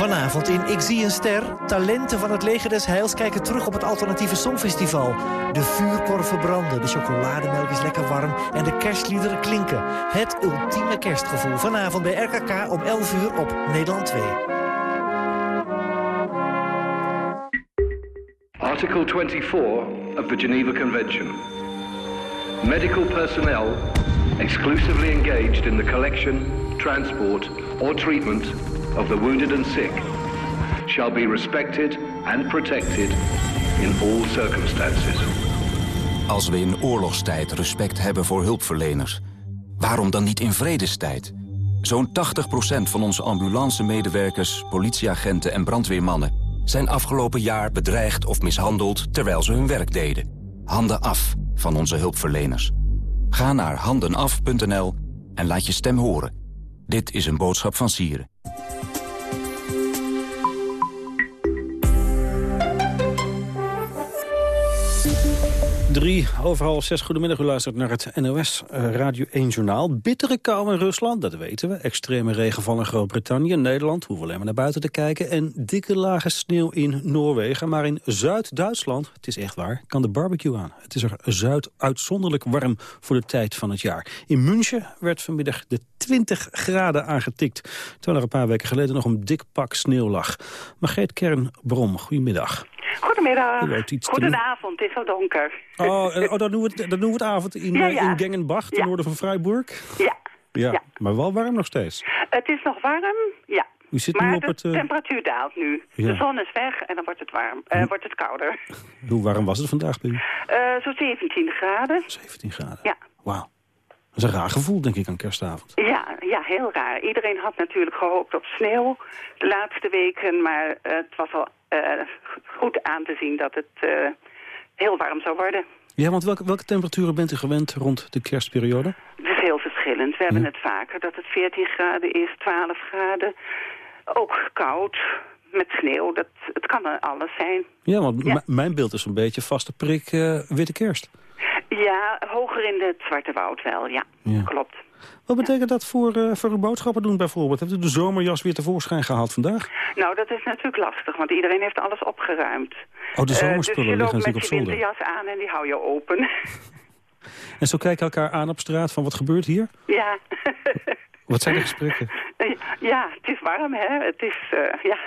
Vanavond in Ik zie een ster. Talenten van het leger des heils kijken terug op het alternatieve songfestival. De vuurkorven branden, de chocolademelk is lekker warm en de kerstliederen klinken. Het ultieme kerstgevoel. Vanavond bij RKK om 11 uur op Nederland 2. Article 24 of the Geneva Convention. Medical personnel exclusively engaged in the collection, transport or treatment of the wounded and sick shall be respected and protected in all circumstances. Als we in oorlogstijd respect hebben voor hulpverleners, waarom dan niet in vredestijd? Zo'n 80% van onze ambulance-medewerkers, politieagenten en brandweermannen... zijn afgelopen jaar bedreigd of mishandeld terwijl ze hun werk deden. Handen af van onze hulpverleners. Ga naar handenaf.nl en laat je stem horen. Dit is een boodschap van Sieren. Drie, overal zes. Goedemiddag, u luistert naar het NOS eh, Radio 1 Journaal. Bittere kou in Rusland, dat weten we. Extreme regenval in Groot-Brittannië, Nederland. Hoeven alleen maar naar buiten te kijken. En dikke lage sneeuw in Noorwegen. Maar in Zuid-Duitsland, het is echt waar, kan de barbecue aan. Het is er zuid uitzonderlijk warm voor de tijd van het jaar. In München werd vanmiddag de 20 graden aangetikt. Terwijl er een paar weken geleden nog een dik pak sneeuw lag. Margreet Kernbrom, goedemiddag. Goedemiddag. Goedenavond, het is al donker. Oh, eh, oh dan, doen we het, dan doen we het avond in, Ja, eh, ja. in Gengenbach, ten Ja. noorden van Freiburg. Ja, Ja, maar wel warm nog steeds. het is nog warm, ja. U zit maar nu op de het... eh, temperatuur daalt nu. Ja. De zon is weg en dan wordt het warm. Hm. wordt het kouder. hoe warm was het vandaag bij u? Eh Zo'n 17 graden. 17 graden. Ja. Wauw. Dat is een raar gevoel, denk ik, aan kerstavond. Ja, ja, heel raar. Iedereen had natuurlijk gehoopt op sneeuw de laatste weken, maar het was al goed aan te zien dat het eh, heel warm zou worden. Ja, want welke, welke temperaturen bent u gewend rond de kerstperiode? Het is heel verschillend. We hebben het vaker dat het 14 graden is, 12 graden. Ook koud, met sneeuw. Dat, het kan er alles zijn. Ja, want mijn beeld is een beetje vaste prik eh, witte kerst. Ja, hoger in het Zwarte Woud wel, ja. Ja. Klopt. Wat betekent dat voor, eh, voor uw boodschappen doen bijvoorbeeld? Hebt u de zomerjas weer tevoorschijn gehaald vandaag? Nou, dat is natuurlijk lastig, want iedereen heeft alles opgeruimd. Oh, de Eh, zomerspullen dus je liggen loopt natuurlijk met op je zolder. winterjas aan en die hou je open. En zo kijken elkaar aan op straat van wat gebeurt hier? ja. Wat zijn de gesprekken? ja, het is warm, hè. Het is, eh, ja...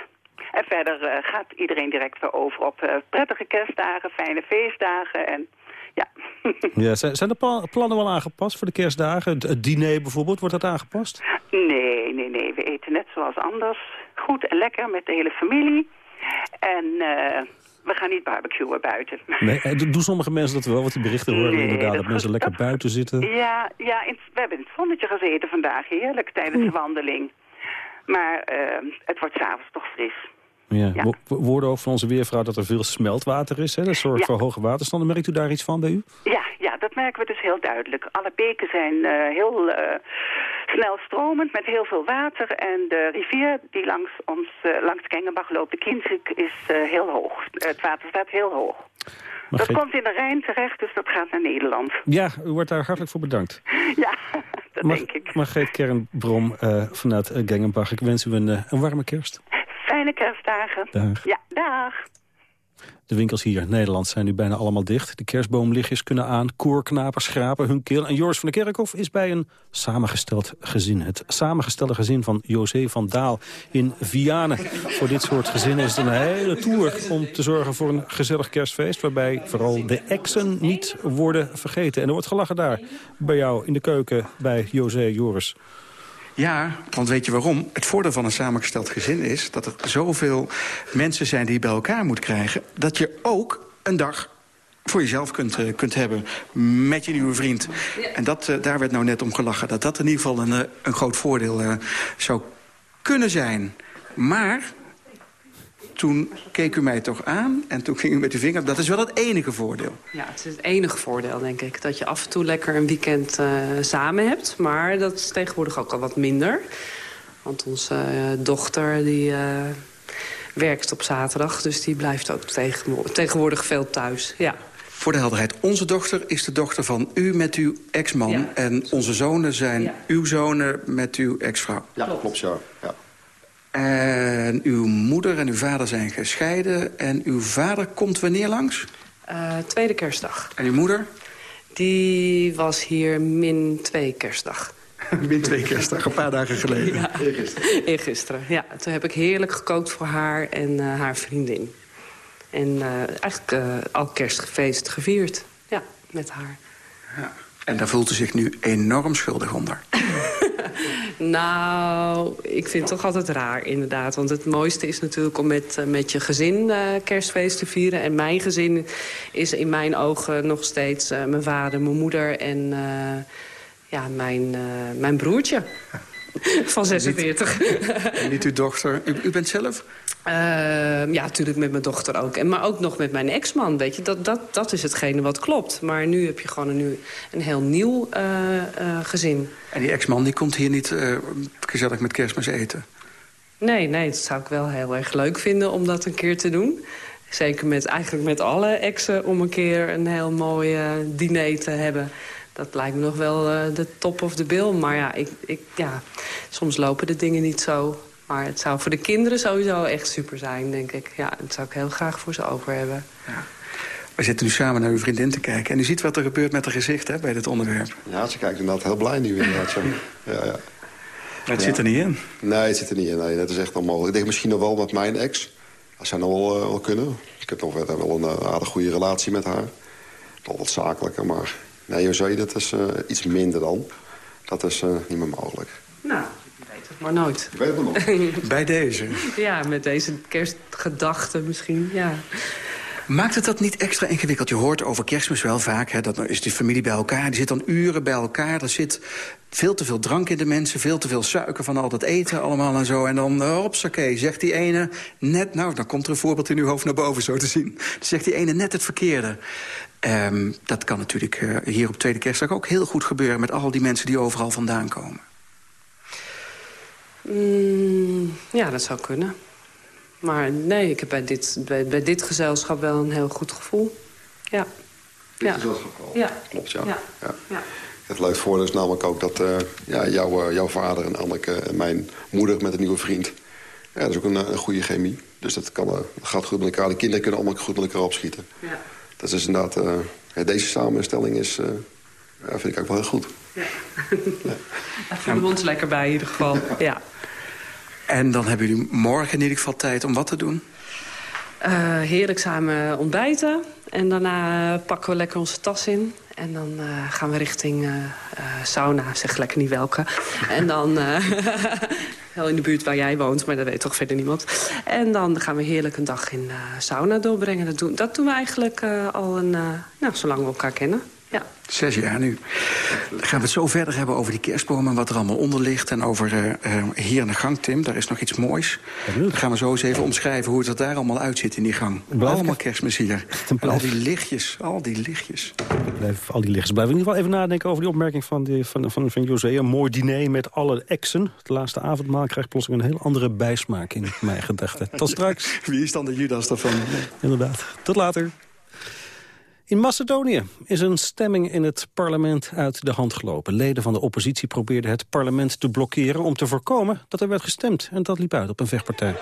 En verder gaat iedereen direct weer over op prettige kerstdagen, fijne feestdagen en ja. Ja, zijn, de pla- plannen wel aangepast voor de kerstdagen? Het, diner bijvoorbeeld, wordt dat aangepast? Nee, nee, nee. We eten net zoals anders. Goed en lekker met de hele familie. En eh, we gaan niet barbecuen buiten. Nee, eh, doen sommige mensen dat wel, want die berichten horen Nee, inderdaad... dat dat mensen lekker buiten zitten. Ja, ja in, we hebben in het zonnetje gezeten vandaag, heerlijk, tijdens de wandeling. Maar eh, het wordt s'avonds toch fris. Ja. We we hoorden ook van onze weervrouw dat er veel smeltwater is. Hè? Dat zorgt Ja. voor hoge waterstanden. Merkt u daar iets van bij u? Ja, ja, dat merken we dus heel duidelijk. Alle beken zijn eh, heel eh, snel stromend met heel veel water. En de rivier die langs ons, eh, langs Kengenbach loopt, de Kinzig, is heel hoog. Het water staat heel hoog. Maar dat geen- komt in de Rijn terecht, dus dat gaat naar Nederland. Ja, u wordt daar hartelijk voor bedankt. ja, dat denk ik. Margreet Kernbrom vanuit Gengenbach. Ik wens u een, een warme kerst. Fijne kerstdagen. Dag. Ja, dag. De winkels hier in Nederland zijn nu bijna allemaal dicht. De kerstboomlichtjes kunnen aan, koorknapers schrapen hun keel. En Joris van der Kerkhof is bij een samengesteld gezin. Het samengestelde gezin van José van Daal in Vianen. Voor dit soort gezinnen is het een hele tour om te zorgen voor een gezellig kerstfeest... waarbij vooral de exen niet worden vergeten. En er wordt gelachen daar, bij jou in de keuken, bij José Joris. Ja, want weet je waarom? Het voordeel van een samengesteld gezin is... dat er zoveel mensen zijn die je bij elkaar moet krijgen... dat je ook een dag voor jezelf kunt, eh, kunt hebben met je nieuwe vriend. En dat, eh, daar werd nou net om gelachen. Dat dat in ieder geval een, eh, een groot voordeel zou kunnen zijn. Maar toen keek u mij toch aan en toen ging u met uw vinger... dat is wel het enige voordeel. Ja, het is het enige voordeel, denk ik. Dat je af en toe lekker een weekend eh, samen hebt. Maar dat is tegenwoordig ook al wat minder. Want onze eh, dochter die, eh, werkt op zaterdag. Dus die blijft ook tegenwo- tegenwoordig veel thuis. Ja. Voor de helderheid, onze dochter is de dochter van u met uw ex-man. Ja. En onze zonen zijn Ja. uw zonen met uw ex-vrouw. Ja, klopt, ja. ja. En uw moeder en uw vader zijn gescheiden. En uw vader komt wanneer langs? Eh, tweede kerstdag. En uw moeder? Die was hier min twee kerstdag. Min twee kerstdag, een paar dagen geleden. Ja. Eergisteren, ja. Toen heb ik heerlijk gekookt voor haar en eh, haar vriendin. En eh, eigenlijk al kerstfeest gevierd. Ja, met haar. En daar voelt u zich nu enorm schuldig onder. Nou, ik vind het toch altijd raar, inderdaad. Want het mooiste is natuurlijk om met, eh, met je gezin eh, kerstfeest te vieren. En mijn gezin is in mijn ogen nog steeds eh, mijn vader, mijn moeder en ja, mijn, mijn broertje. Van 46. En niet uw dochter. U, u bent zelf? Ehm, ja, natuurlijk met mijn dochter ook. En, maar ook nog met mijn ex-man, weet je. Dat, dat, dat is hetgene wat klopt. Maar nu heb je gewoon een, nu een heel nieuw eh, eh, gezin. En die ex-man die komt hier niet eh, gezellig met kerstmis eten? Nee, nee, dat zou ik wel heel erg leuk vinden om dat een keer te doen. zeker met, eigenlijk met alle exen... om een keer een heel mooi diner te hebben. Dat lijkt me nog wel uh, de top of the bill. Maar ja, ik, ik, ja, soms lopen de dingen niet zo. Maar het zou voor de kinderen sowieso echt super zijn, denk ik. Ja, dat zou ik heel graag voor ze over hebben. Ja. We zitten nu samen naar uw vriendin te kijken. En u ziet wat er gebeurt met haar gezicht hè, bij dit onderwerp. Ja, ze kijkt inderdaad heel blij nu inderdaad. Zo. Ja, ja. het zit er niet in. Nee, het zit er niet in. Nee, dat is echt onmogelijk. Ik denk misschien nog wel met mijn ex. Dat zou nog wel, uh, wel kunnen. Ik heb nog wel een uh, aardig goede relatie met haar. Wel wat zakelijker, maar... Nee, José, dat is uh, iets minder dan. Dat is niet meer mogelijk. Nou, maar nooit. Je weet het nog. bij deze. Ja, met deze kerstgedachten misschien, ja. Maakt het dat niet extra ingewikkeld? Je hoort over kerstmis wel vaak, hè, dat is die familie bij elkaar. Die zit dan uren bij elkaar. Er zit veel te veel drank in de mensen, veel te veel suiker van al dat eten allemaal en zo. En dan, hopsakee, zegt die ene net... Nou, dan komt er een voorbeeld in uw hoofd naar boven zo te zien. Dan zegt die ene net het verkeerde. Um, dat kan natuurlijk uh, hier op Tweede Kerstdag ook heel goed gebeuren... met al die mensen die overal vandaan komen. Mm, ja, dat zou kunnen. Maar nee, ik heb bij dit, bij, bij dit gezelschap wel een heel goed gevoel. Ja. Dit ja. gezelschap wel? Ja. Klopt, ja. ja. ja. ja. Het leuke voordeel is namelijk ook dat uh, ja, jouw, uh, jouw vader en Anneke en mijn moeder met een nieuwe vriend... Ja, dat is ook een, een goede chemie. Dus dat, kan, uh, gaat goed met elkaar. De kinderen kunnen allemaal goed met elkaar opschieten. Ja. Dat is inderdaad... deze samenstelling is, ja, vind ik ook wel heel goed. Ja. ja. Daar voelen we ons lekker bij in ieder geval. Ja. En dan hebben jullie morgen in ieder geval tijd om wat te doen? Uh, heerlijk samen ontbijten. En daarna pakken we lekker onze tas in. En dan uh, gaan we richting uh, sauna, zeg lekker niet welke. En dan, wel in de buurt waar jij woont, maar dat weet toch verder niemand. En dan gaan we heerlijk een dag in sauna doorbrengen. Dat doen, dat doen we eigenlijk al een, nou, zolang we elkaar kennen. Ja. Zes jaar nu. Dan gaan we het zo verder hebben over die kerstboom en wat er allemaal onder ligt. En over uh, uh, hier in de gang, Tim, daar is nog iets moois. Dan gaan we zo eens even omschrijven hoe het er daar allemaal uitziet in die gang. Blijf allemaal kerstmis hier. En al die lichtjes, al die lichtjes. Blijf, al die lichtjes. Blijven we in ieder geval even nadenken over die opmerking van, die, van, van, van José. Een mooi diner met alle exen. De laatste avondmaal krijgt plotseling een heel andere bijsmaak in mijn gedachten. Tot straks. Wie is dan de Judas daarvan? Inderdaad. Tot later. In Macedonië is een stemming in het parlement uit de hand gelopen. Leden van de oppositie probeerden het parlement te blokkeren... om te voorkomen dat er werd gestemd. En dat liep uit op een vechtpartij.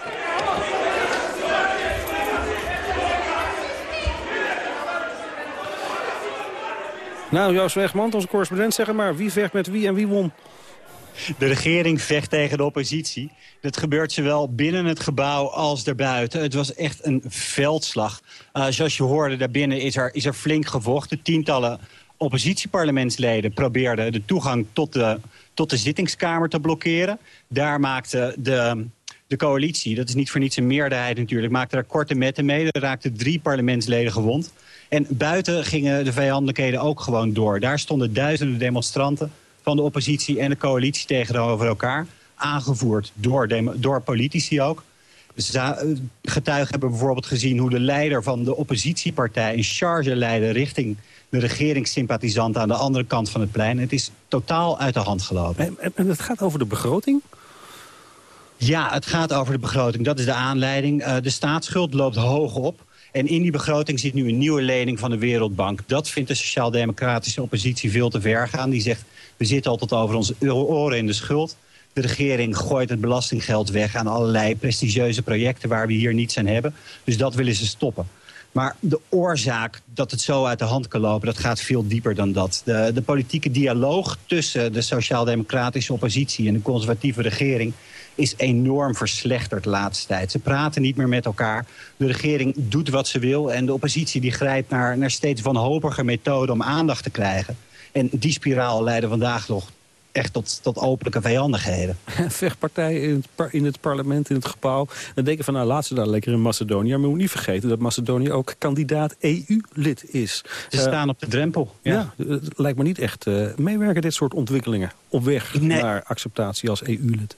Nou, Joost Wegman, onze correspondent, zeg maar. Wie vecht met wie en wie won? De regering vecht tegen de oppositie. Dat gebeurt zowel binnen het gebouw als daarbuiten. Het was echt een veldslag. Uh, zoals je hoorde, daarbinnen is er, is er flink gevochten. Tientallen oppositieparlementsleden probeerden de toegang tot de, tot de zittingskamer te blokkeren. Daar maakte de, de coalitie, dat is niet voor niets een meerderheid natuurlijk... maakte daar korte metten mee. Er raakten drie parlementsleden gewond. En buiten gingen de vijandelijkheden ook gewoon door. Daar stonden duizenden demonstranten van de oppositie en de coalitie tegenover elkaar. Aangevoerd door, door politici ook. Getuigen hebben bijvoorbeeld gezien hoe de leider van de oppositiepartij... een charge leidde richting de regeringssympathisanten aan de andere kant van het plein. Het is totaal uit de hand gelopen. En, en het gaat over de begroting? Ja, het gaat over de begroting. Dat is de aanleiding. Uh, de staatsschuld loopt hoog op. En in die begroting zit nu een nieuwe lening van de Wereldbank. Dat vindt de sociaal-democratische oppositie veel te ver gaan. Die zegt, we zitten altijd over onze oren in de schuld. De regering gooit het belastinggeld weg aan allerlei prestigieuze projecten... waar we hier niets aan hebben. Dus dat willen ze stoppen. Maar de oorzaak dat het zo uit de hand kan lopen... dat gaat veel dieper dan dat. De, de politieke dialoog tussen de sociaal-democratische oppositie... en de conservatieve regering is enorm verslechterd de laatste tijd. Ze praten niet meer met elkaar. De regering doet wat ze wil. En de oppositie die grijpt naar, naar steeds wanhopiger methoden om aandacht te krijgen. En die spiraal leidde vandaag nog echt tot, tot openlijke vijandigheden. Vechtpartijen in het, in het parlement, in het gebouw. Dan denken van, nou, laat ze daar lekker in Macedonië. Maar we moeten niet vergeten dat Macedonië ook kandidaat EU-lid is. Ze staan op de drempel. Ja, het lijkt me niet echt uh, meewerken, dit soort ontwikkelingen. Op weg naar acceptatie als EU-lid.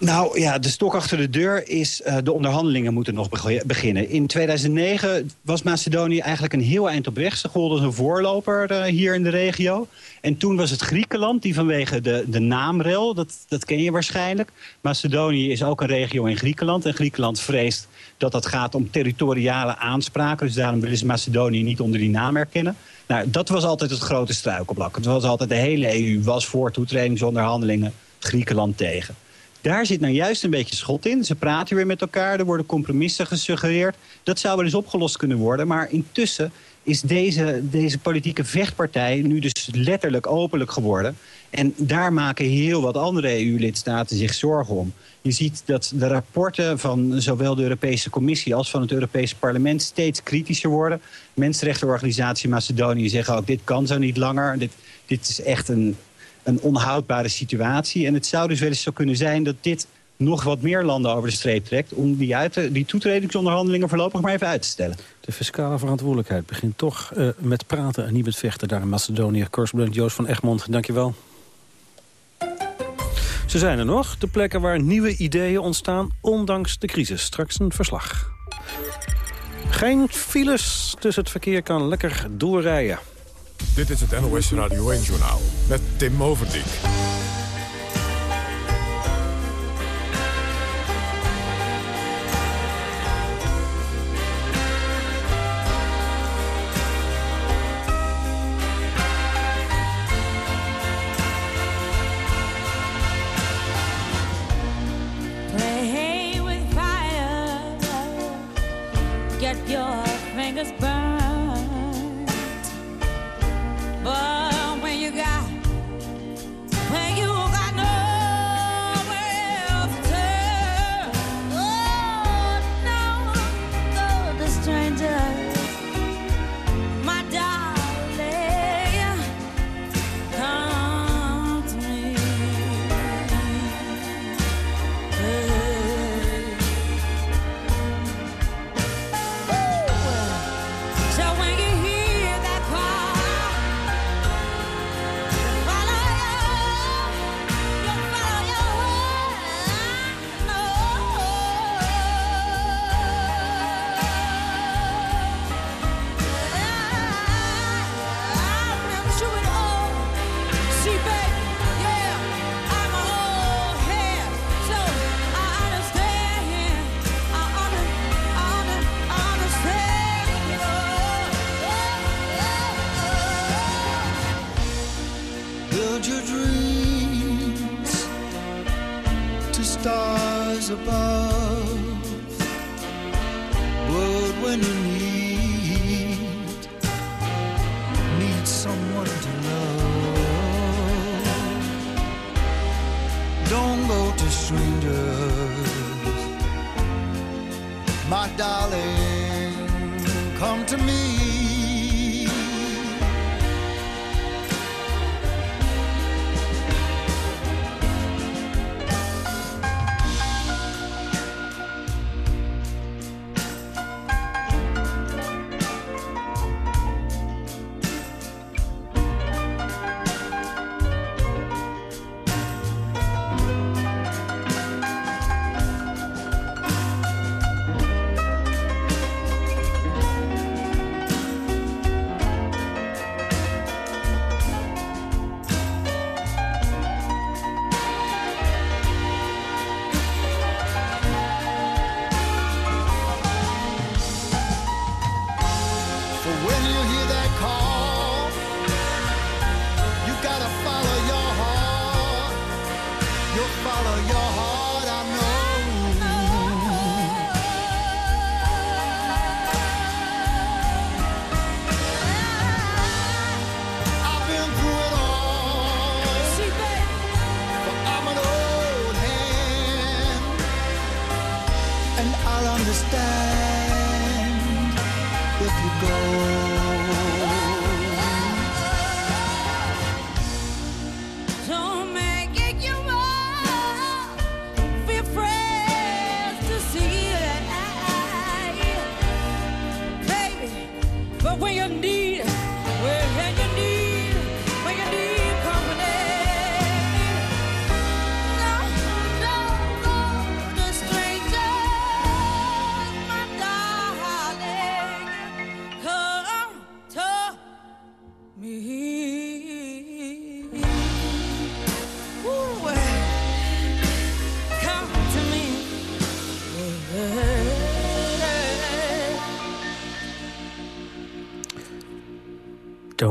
Nou ja, de stok achter de deur is uh, de onderhandelingen moeten nog beginnen. In 2009 was Macedonië eigenlijk een heel eind op weg. Ze golden een voorloper uh, hier in de regio. En toen was het Griekenland die vanwege de, de naamrel, dat, dat ken je waarschijnlijk. Macedonië is ook een regio in Griekenland. En Griekenland vreest dat dat gaat om territoriale aanspraken. Dus daarom willen ze Macedonië niet onder die naam erkennen. Nou, dat was altijd het grote struikelblok. Het was altijd de hele EU was voor toetredingsonderhandelingen Griekenland tegen. Daar zit nou juist een beetje schot in. Ze praten weer met elkaar, er worden compromissen gesuggereerd. Dat zou wel eens opgelost kunnen worden. Maar intussen is deze, deze politieke vechtpartij nu dus letterlijk openlijk geworden. En daar maken heel wat andere EU-lidstaten zich zorgen om. Je ziet dat de rapporten van zowel de Europese Commissie als van het Europese parlement steeds kritischer worden. Mensenrechtenorganisatie Macedonië zeggen ook dit kan zo niet langer. Dit, dit is echt een een onhoudbare situatie. En het zou dus wel eens zo kunnen zijn dat dit nog wat meer landen over de streep trekt... om die, uit, die toetredingsonderhandelingen voorlopig maar even uit te stellen. De fiscale verantwoordelijkheid begint toch uh, met praten en niet met vechten daar in Macedonië. Correspondent Joost van Egmond, dankjewel. Ze zijn er nog, de plekken waar nieuwe ideeën ontstaan, ondanks de crisis. Straks een verslag. Geen files, dus het verkeer kan lekker doorrijden. Dit is het NOS Radio 1-journaal met Tim Overdijk.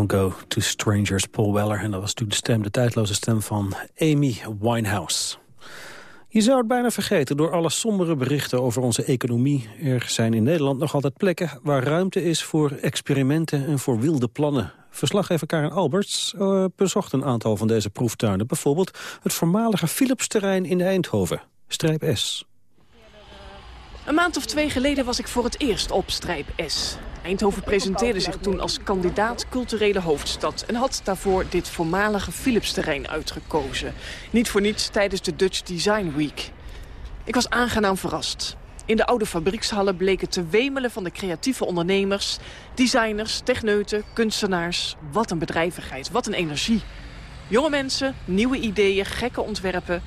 Go to Strangers, Paul Weller. En dat was toen de stem, de tijdloze stem van Amy Winehouse. Je zou het bijna vergeten door alle sombere berichten over onze economie. Er zijn in Nederland nog altijd plekken waar ruimte is voor experimenten en voor wilde plannen. Verslaggever Karen Alberts uh, bezocht een aantal van deze proeftuinen. Bijvoorbeeld het voormalige Philipsterrein in Eindhoven, Strijp S. Een maand of twee geleden was ik voor het eerst op Strijp S. Eindhoven presenteerde zich toen als kandidaat culturele hoofdstad... en had daarvoor dit voormalige Philipsterrein uitgekozen. Niet voor niets tijdens de Dutch Design Week. Ik was aangenaam verrast. In de oude fabriekshallen bleken te wemelen van de creatieve ondernemers... designers, techneuten, kunstenaars. Wat een bedrijvigheid, wat een energie. Jonge mensen, nieuwe ideeën, gekke ontwerpen...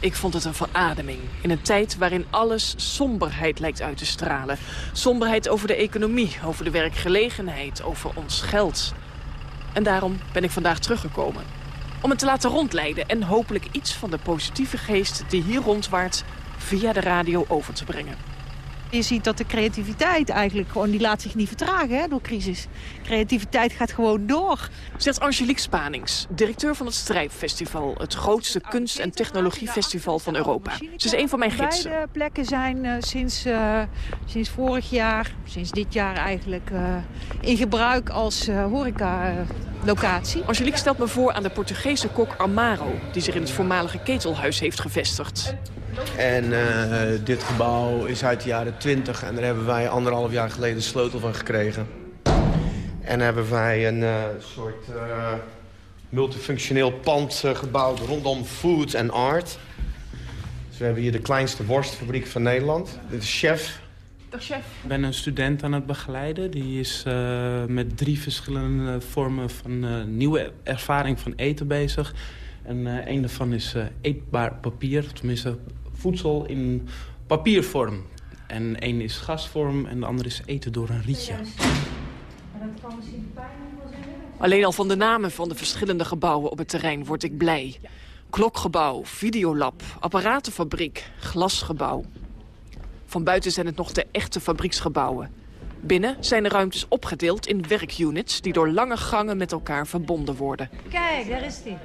Ik vond het een verademing. In een tijd waarin alles somberheid lijkt uit te stralen. Somberheid over de economie, over de werkgelegenheid, over ons geld. En daarom ben ik vandaag teruggekomen. Om het te laten rondleiden en hopelijk iets van de positieve geest die hier rondwaart via de radio over te brengen. Je ziet dat de creativiteit eigenlijk gewoon, die laat zich niet vertragen hè, door crisis. Creativiteit gaat gewoon door. Zegt Angelique Spanings, directeur van het Strijpfestival. Het grootste kunst- en technologiefestival van Europa. Ze is een van mijn gidsen. Beide plekken zijn uh, sinds, uh, sinds vorig jaar, sinds dit jaar eigenlijk, uh, in gebruik als horeca-locatie. Angelique stelt me voor aan de Portugese kok Amaro... die zich in het voormalige ketelhuis heeft gevestigd. En uh, dit gebouw is uit de jaren 20 en daar hebben wij anderhalf jaar geleden de sleutel van gekregen. En hebben wij een uh, soort uh, multifunctioneel pand gebouwd rondom food en art. Dus we hebben hier de kleinste worstfabriek van Nederland. Dit is chef. Dag chef. Ik ben een student aan het begeleiden. Die is met drie verschillende vormen van nieuwe ervaring van eten bezig. En een daarvan is eetbaar papier, tenminste voedsel in papiervorm. En één is gasvorm en de andere is eten door een rietje. Alleen al van de namen van de verschillende gebouwen op het terrein word ik blij. Klokgebouw, videolab, apparatenfabriek, glasgebouw. Van buiten zijn het nog de echte fabrieksgebouwen. Binnen zijn de ruimtes opgedeeld in werkunits... die door lange gangen met elkaar verbonden worden. Kijk, daar is hij.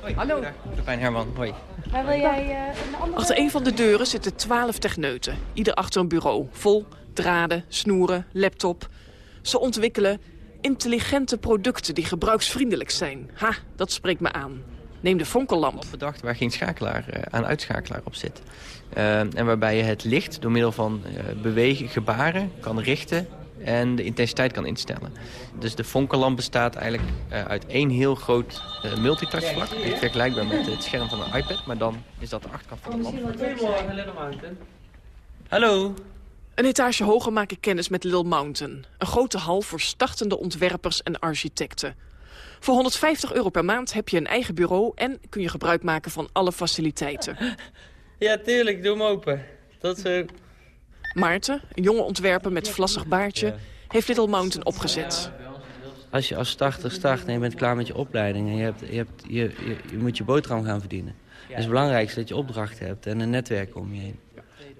Hoi. Hallo. Pepijn Herman, hoi. Waar wil jij uh, een andere... Achter een van de deuren zitten twaalf techneuten. Ieder achter een bureau. Vol draden, snoeren, laptop. Ze ontwikkelen intelligente producten die gebruiksvriendelijk zijn. Ha, dat spreekt me aan. Neem de fonkellamp. bedacht waar geen schakelaar uh, aan uitschakelaar op zit. Uh, en waarbij je het licht door middel van bewegen, gebaren kan richten en de intensiteit kan instellen. Dus de fonkellamp bestaat eigenlijk uh, uit één heel groot uh, multitouchvlak. Vergelijkbaar met het scherm van een iPad, maar dan is dat de achterkant van de lamp. Goedemorgen, Little Mountain. Hallo. Een etage hoger maak ik kennis met Little Mountain. Een grote hal voor startende ontwerpers en architecten. Voor 150 euro per maand heb je een eigen bureau... en kun je gebruik maken van alle faciliteiten. Ja, tuurlijk. Doe hem open. Dat is... Maarten, een jonge ontwerper met vlassig baardje, heeft Little Mountain opgezet. Als je als starter start en je bent klaar met je opleiding... en je, hebt, je, hebt, je, je, je moet je boterham gaan verdienen. Het is het belangrijkste dat je opdrachten hebt en een netwerk om je heen.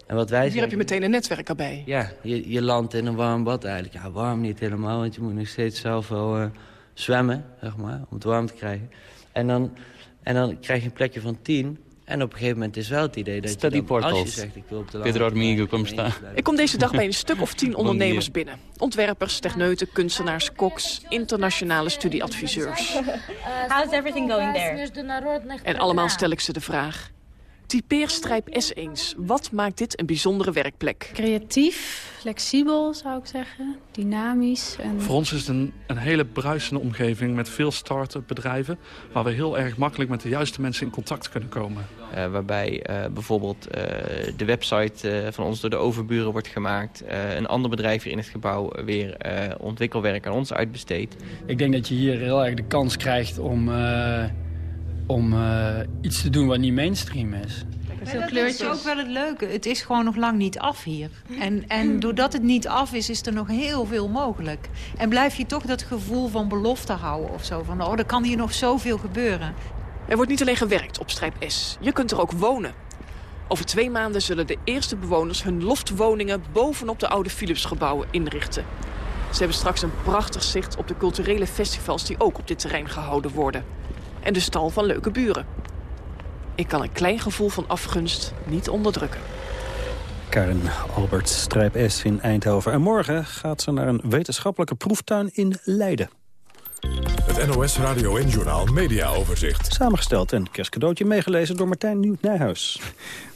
En wat wij Hier heb je meteen een netwerk erbij. Ja, je, je landt in een warm bad eigenlijk. Ja, warm niet helemaal, want je moet nog steeds zelf wel uh, zwemmen, zeg maar, om het warm te krijgen. En dan, en dan krijg je een plekje van 10... En op een gegeven moment is wel het idee dat Study je dan, als je zegt ik wil op de Pedro Armigo, kom staan. Ik kom deze dag bij een stuk of tien ondernemers binnen. Ontwerpers, techneuten, kunstenaars, koks, internationale studieadviseurs. How's everything going there? En allemaal stel ik ze de vraag. Typeer Strijp S eens. Wat maakt dit een bijzondere werkplek? Creatief, flexibel zou ik zeggen, dynamisch. En... Voor ons is het een, een hele bruisende omgeving met veel start-up bedrijven... waar we heel erg makkelijk met de juiste mensen in contact kunnen komen. Uh, waarbij uh, bijvoorbeeld uh, de website van ons door de overburen wordt gemaakt. een ander bedrijf hier in het gebouw weer ontwikkelwerk aan ons uitbesteedt. Ik denk dat je hier heel erg de kans krijgt om om uh, iets te doen wat niet mainstream is. dat is ook wel het leuke. Het is gewoon nog lang niet af hier. En, en doordat het niet af is, is er nog heel veel mogelijk. En blijf je toch dat gevoel van belofte houden of zo. Van, oh, er kan hier nog zoveel gebeuren. Er wordt niet alleen gewerkt op Strijp S. Je kunt er ook wonen. Over twee maanden zullen de eerste bewoners hun loftwoningen bovenop de oude Philipsgebouwen inrichten. Ze hebben straks een prachtig zicht op de culturele festivals die ook op dit terrein gehouden worden. En de stal van leuke buren. Ik kan een klein gevoel van afgunst niet onderdrukken. Karin Albert, strijp S in Eindhoven. En morgen gaat ze naar een wetenschappelijke proeftuin in Leiden. Het NOS Radio en Journaal Media Overzicht. Samengesteld en kerstcadeautje meegelezen door Martijn Nieuw-Nijhuis.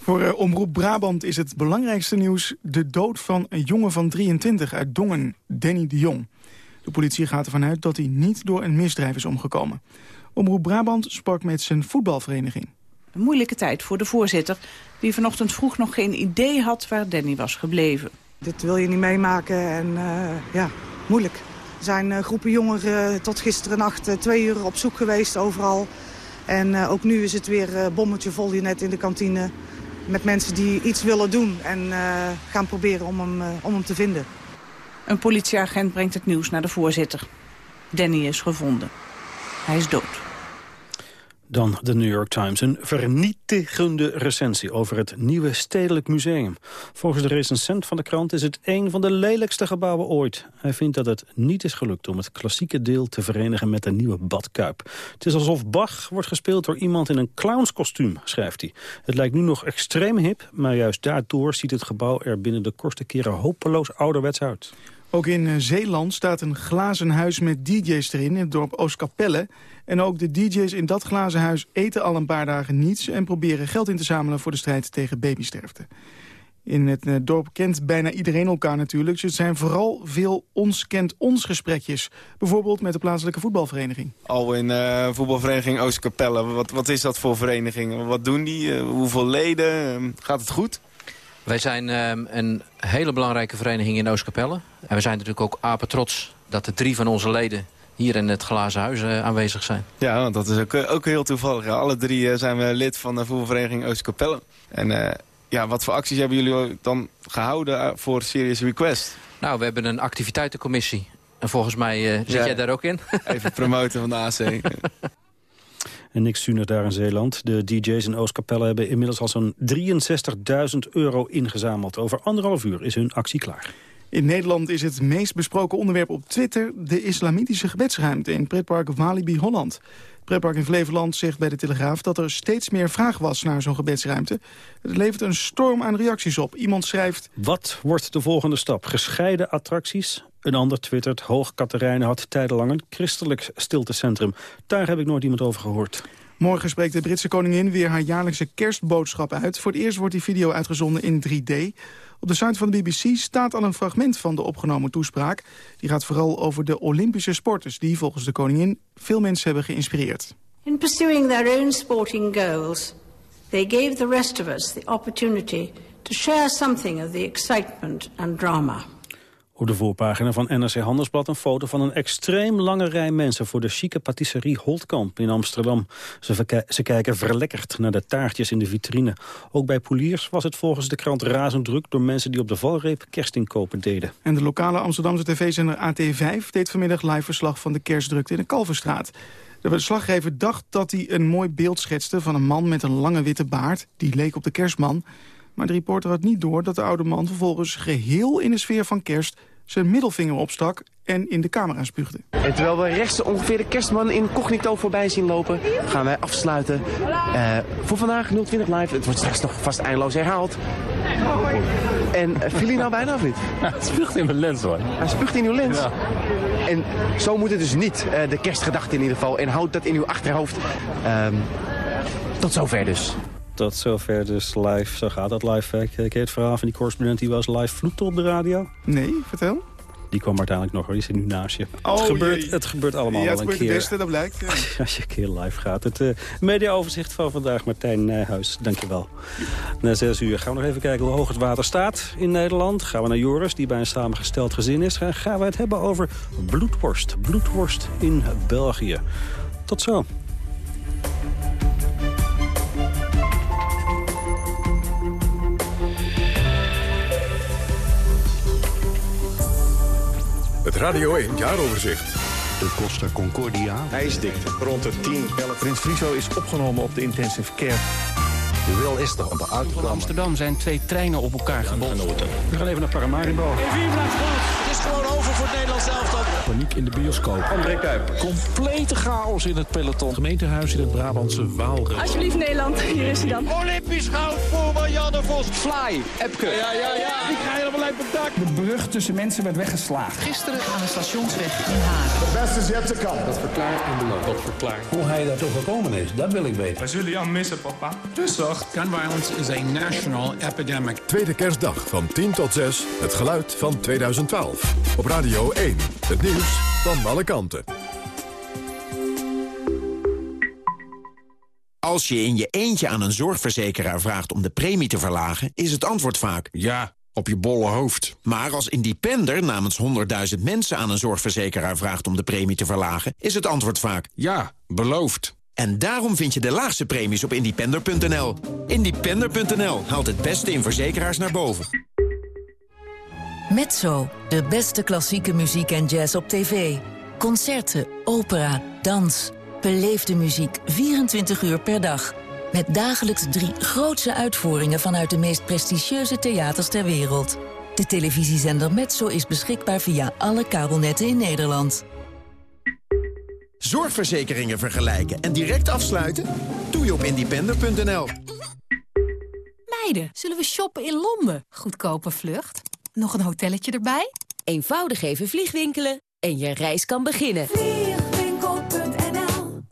Voor uh, Omroep Brabant is het belangrijkste nieuws... de dood van een jongen van 23 uit Dongen, Danny de Jong. De politie gaat ervan uit dat hij niet door een misdrijf is omgekomen. Omroep Brabant sprak met zijn voetbalvereniging. Een moeilijke tijd voor de voorzitter... die vanochtend vroeg nog geen idee had waar Danny was gebleven. Dit wil je niet meemaken en uh, ja, moeilijk. Er zijn uh, groepen jongeren tot gisteren nacht uh, twee uur op zoek geweest overal. En ook nu is het weer bommetje vol hier net in de kantine... met mensen die iets willen doen en gaan proberen om hem, om hem te vinden. Een politieagent brengt het nieuws naar de voorzitter. Danny is gevonden. Hij is dood. Dan de New York Times. Een vernietigende recensie over het nieuwe Stedelijk Museum. Volgens de recensent van de krant is het een van de lelijkste gebouwen ooit. Hij vindt dat het niet is gelukt om het klassieke deel te verenigen met een nieuwe badkuip. Het is alsof Bach wordt gespeeld door iemand in een clownskostuum, schrijft hij. Het lijkt nu nog extreem hip, maar juist daardoor ziet het gebouw er binnen de korte keren hopeloos ouderwets uit. Ook in eh, Zeeland staat een glazen huis met dj's erin, in het dorp Oostkapelle. En ook de dj's in dat glazen huis eten al een paar dagen niets... en proberen geld in te zamelen voor de strijd tegen babysterfte. In het eh, dorp kent bijna iedereen elkaar natuurlijk. Dus het zijn vooral veel ons kent ons gesprekjes. Bijvoorbeeld met de plaatselijke voetbalvereniging. Al in uh, voetbalvereniging Oostkapelle. Wat, wat is dat voor vereniging? Wat doen die? hoeveel leden? gaat het goed? Wij zijn um, een hele belangrijke vereniging in Oostkapelle. En we zijn natuurlijk ook apen trots dat de drie van onze leden hier in het Glazen Huis uh, aanwezig zijn. Ja, want dat is ook, uh, ook heel toevallig. Alle drie uh, zijn we lid van de voetbalvereniging Oostkapelle. En ja, wat voor acties hebben jullie dan gehouden voor Serious Request? Nou, we hebben een activiteitencommissie. En volgens mij zit ja, jij daar ook in. Even promoten van de AC. En niks zuinig daar in Zeeland. De DJ's in Oostkapelle hebben inmiddels al zo'n 63.000 euro ingezameld. Over anderhalf uur is hun actie klaar. In Nederland is het meest besproken onderwerp op Twitter... de islamitische gebedsruimte in pretpark Walibi Holland. Het pretpark in Flevoland zegt bij de Telegraaf... dat er steeds meer vraag was naar zo'n gebedsruimte. Het levert een storm aan reacties op. Iemand schrijft... Wat wordt de volgende stap? Gescheiden attracties? Een ander twittert, Hoog Katerijnen had tijdenlang een christelijk stiltecentrum. Daar heb ik nooit iemand over gehoord. Morgen spreekt de Britse koningin weer haar jaarlijkse kerstboodschap uit. Voor het eerst wordt die video uitgezonden in 3D. Op de site van de BBC staat al een fragment van de opgenomen toespraak. Die gaat vooral over de Olympische sporters... die volgens de koningin veel mensen hebben geïnspireerd. In pursuing their own sporting goals... they gave the rest of us the opportunity to share something of the excitement and drama... Op de voorpagina van NRC Handelsblad een foto van een extreem lange rij mensen... voor de chique patisserie Holtkamp in Amsterdam. Ze, ze, kijken verlekkerd naar de taartjes in de vitrine. Ook bij Poliers was het volgens de krant razend druk... door mensen die op de valreep kerstinkopen deden. En de lokale Amsterdamse tv-zender AT5 deed vanmiddag live verslag... van de kerstdrukte in de Kalverstraat. De verslaggever dacht dat hij een mooi beeld schetste... van een man met een lange witte baard. Die leek op de kerstman... Maar de reporter had niet door dat de oude man vervolgens geheel in de sfeer van kerst zijn middelvinger opstak en in de camera spuugde. En terwijl we rechts ongeveer de kerstman incognito voorbij zien lopen, gaan wij afsluiten uh, voor vandaag 020 Live. Het wordt straks nog vast eindeloos herhaald. En uh, viel hij nou bijna of niet? Hij spuugt in mijn lens hoor. Hij spuugt in uw lens? Ja. En zo moet het dus niet, uh, de kerstgedachte in ieder geval. En houd dat in uw achterhoofd. Um, tot zover dus. Tot zover dus live. Zo gaat dat live. Ik ken het verhaal van die correspondent die was live vloekte op de radio. Nee, vertel. Die kwam uiteindelijk nog, hoor. die zit nu naast je. Oh, het, gebeurt, het gebeurt allemaal ja, wel een keer. het gebeurt het beste, dat blijkt. Ja. Als je een keer live gaat. Het uh, mediaoverzicht van vandaag, Martijn Nijhuis. Dankjewel. Na zes uur gaan we nog even kijken hoe hoog het water staat in Nederland. Gaan we naar Joris, die bij een samengesteld gezin is. Gaan we het hebben over bloedworst. Bloedworst in België. Tot zo. Het Radio 1 jaaroverzicht. De Costa Concordia. IJsdikte rond de 10, 11. Prins Friso is opgenomen op de intensive care. De wil is er om te Van komen. Amsterdam zijn twee treinen op elkaar gebotst. We gaan even naar Paramaribo. Gewoon over voor het Nederlands elftal. Paniek in de bioscoop. André Kuipers. Complete chaos in het peloton. Gemeentehuis in het Brabantse Waalre. Alsjeblieft Nederland, hier is hij dan. Olympisch goud voor Marianne Vos. Fly, Epke. Ja, ja, ja. Die ga helemaal uit het dak. De brug tussen mensen werd weggeslagen. Gisteren aan de stationsweg in Hagen. De beste is yet to come. Dat verklaart en belooft. Dat verklaart. Hoe hij daar toch gekomen is, dat wil ik weten. Wij zullen jou missen, papa. Dus wacht. Gun violence is a national epidemic. Tweede kerstdag van 10 tot 6. Het geluid van 2012. Op Radio 1. Het nieuws van alle kanten. Als je in je eentje aan een zorgverzekeraar vraagt om de premie te verlagen... is het antwoord vaak... Ja, op je bolle hoofd. Maar als independer namens 100.000 mensen aan een zorgverzekeraar vraagt... om de premie te verlagen, is het antwoord vaak... Ja, beloofd. En daarom vind je de laagste premies op independer.nl. Independer.nl haalt het beste in verzekeraars naar boven. Mezzo, de beste klassieke muziek en jazz op tv. Concerten, opera, dans. Beleefde muziek 24 uur per dag. Met dagelijks drie grootse uitvoeringen vanuit de meest prestigieuze theaters ter wereld. De televisiezender Mezzo is beschikbaar via alle kabelnetten in Nederland. Zorgverzekeringen vergelijken en direct afsluiten? Doe je op independer.nl. Meiden, zullen we shoppen in Londen? Goedkope vlucht. Nog een hotelletje erbij? Eenvoudig even vliegwinkelen en je reis kan beginnen. Vliegwinkel.nl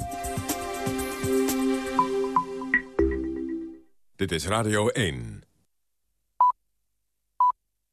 Dit is Radio 1.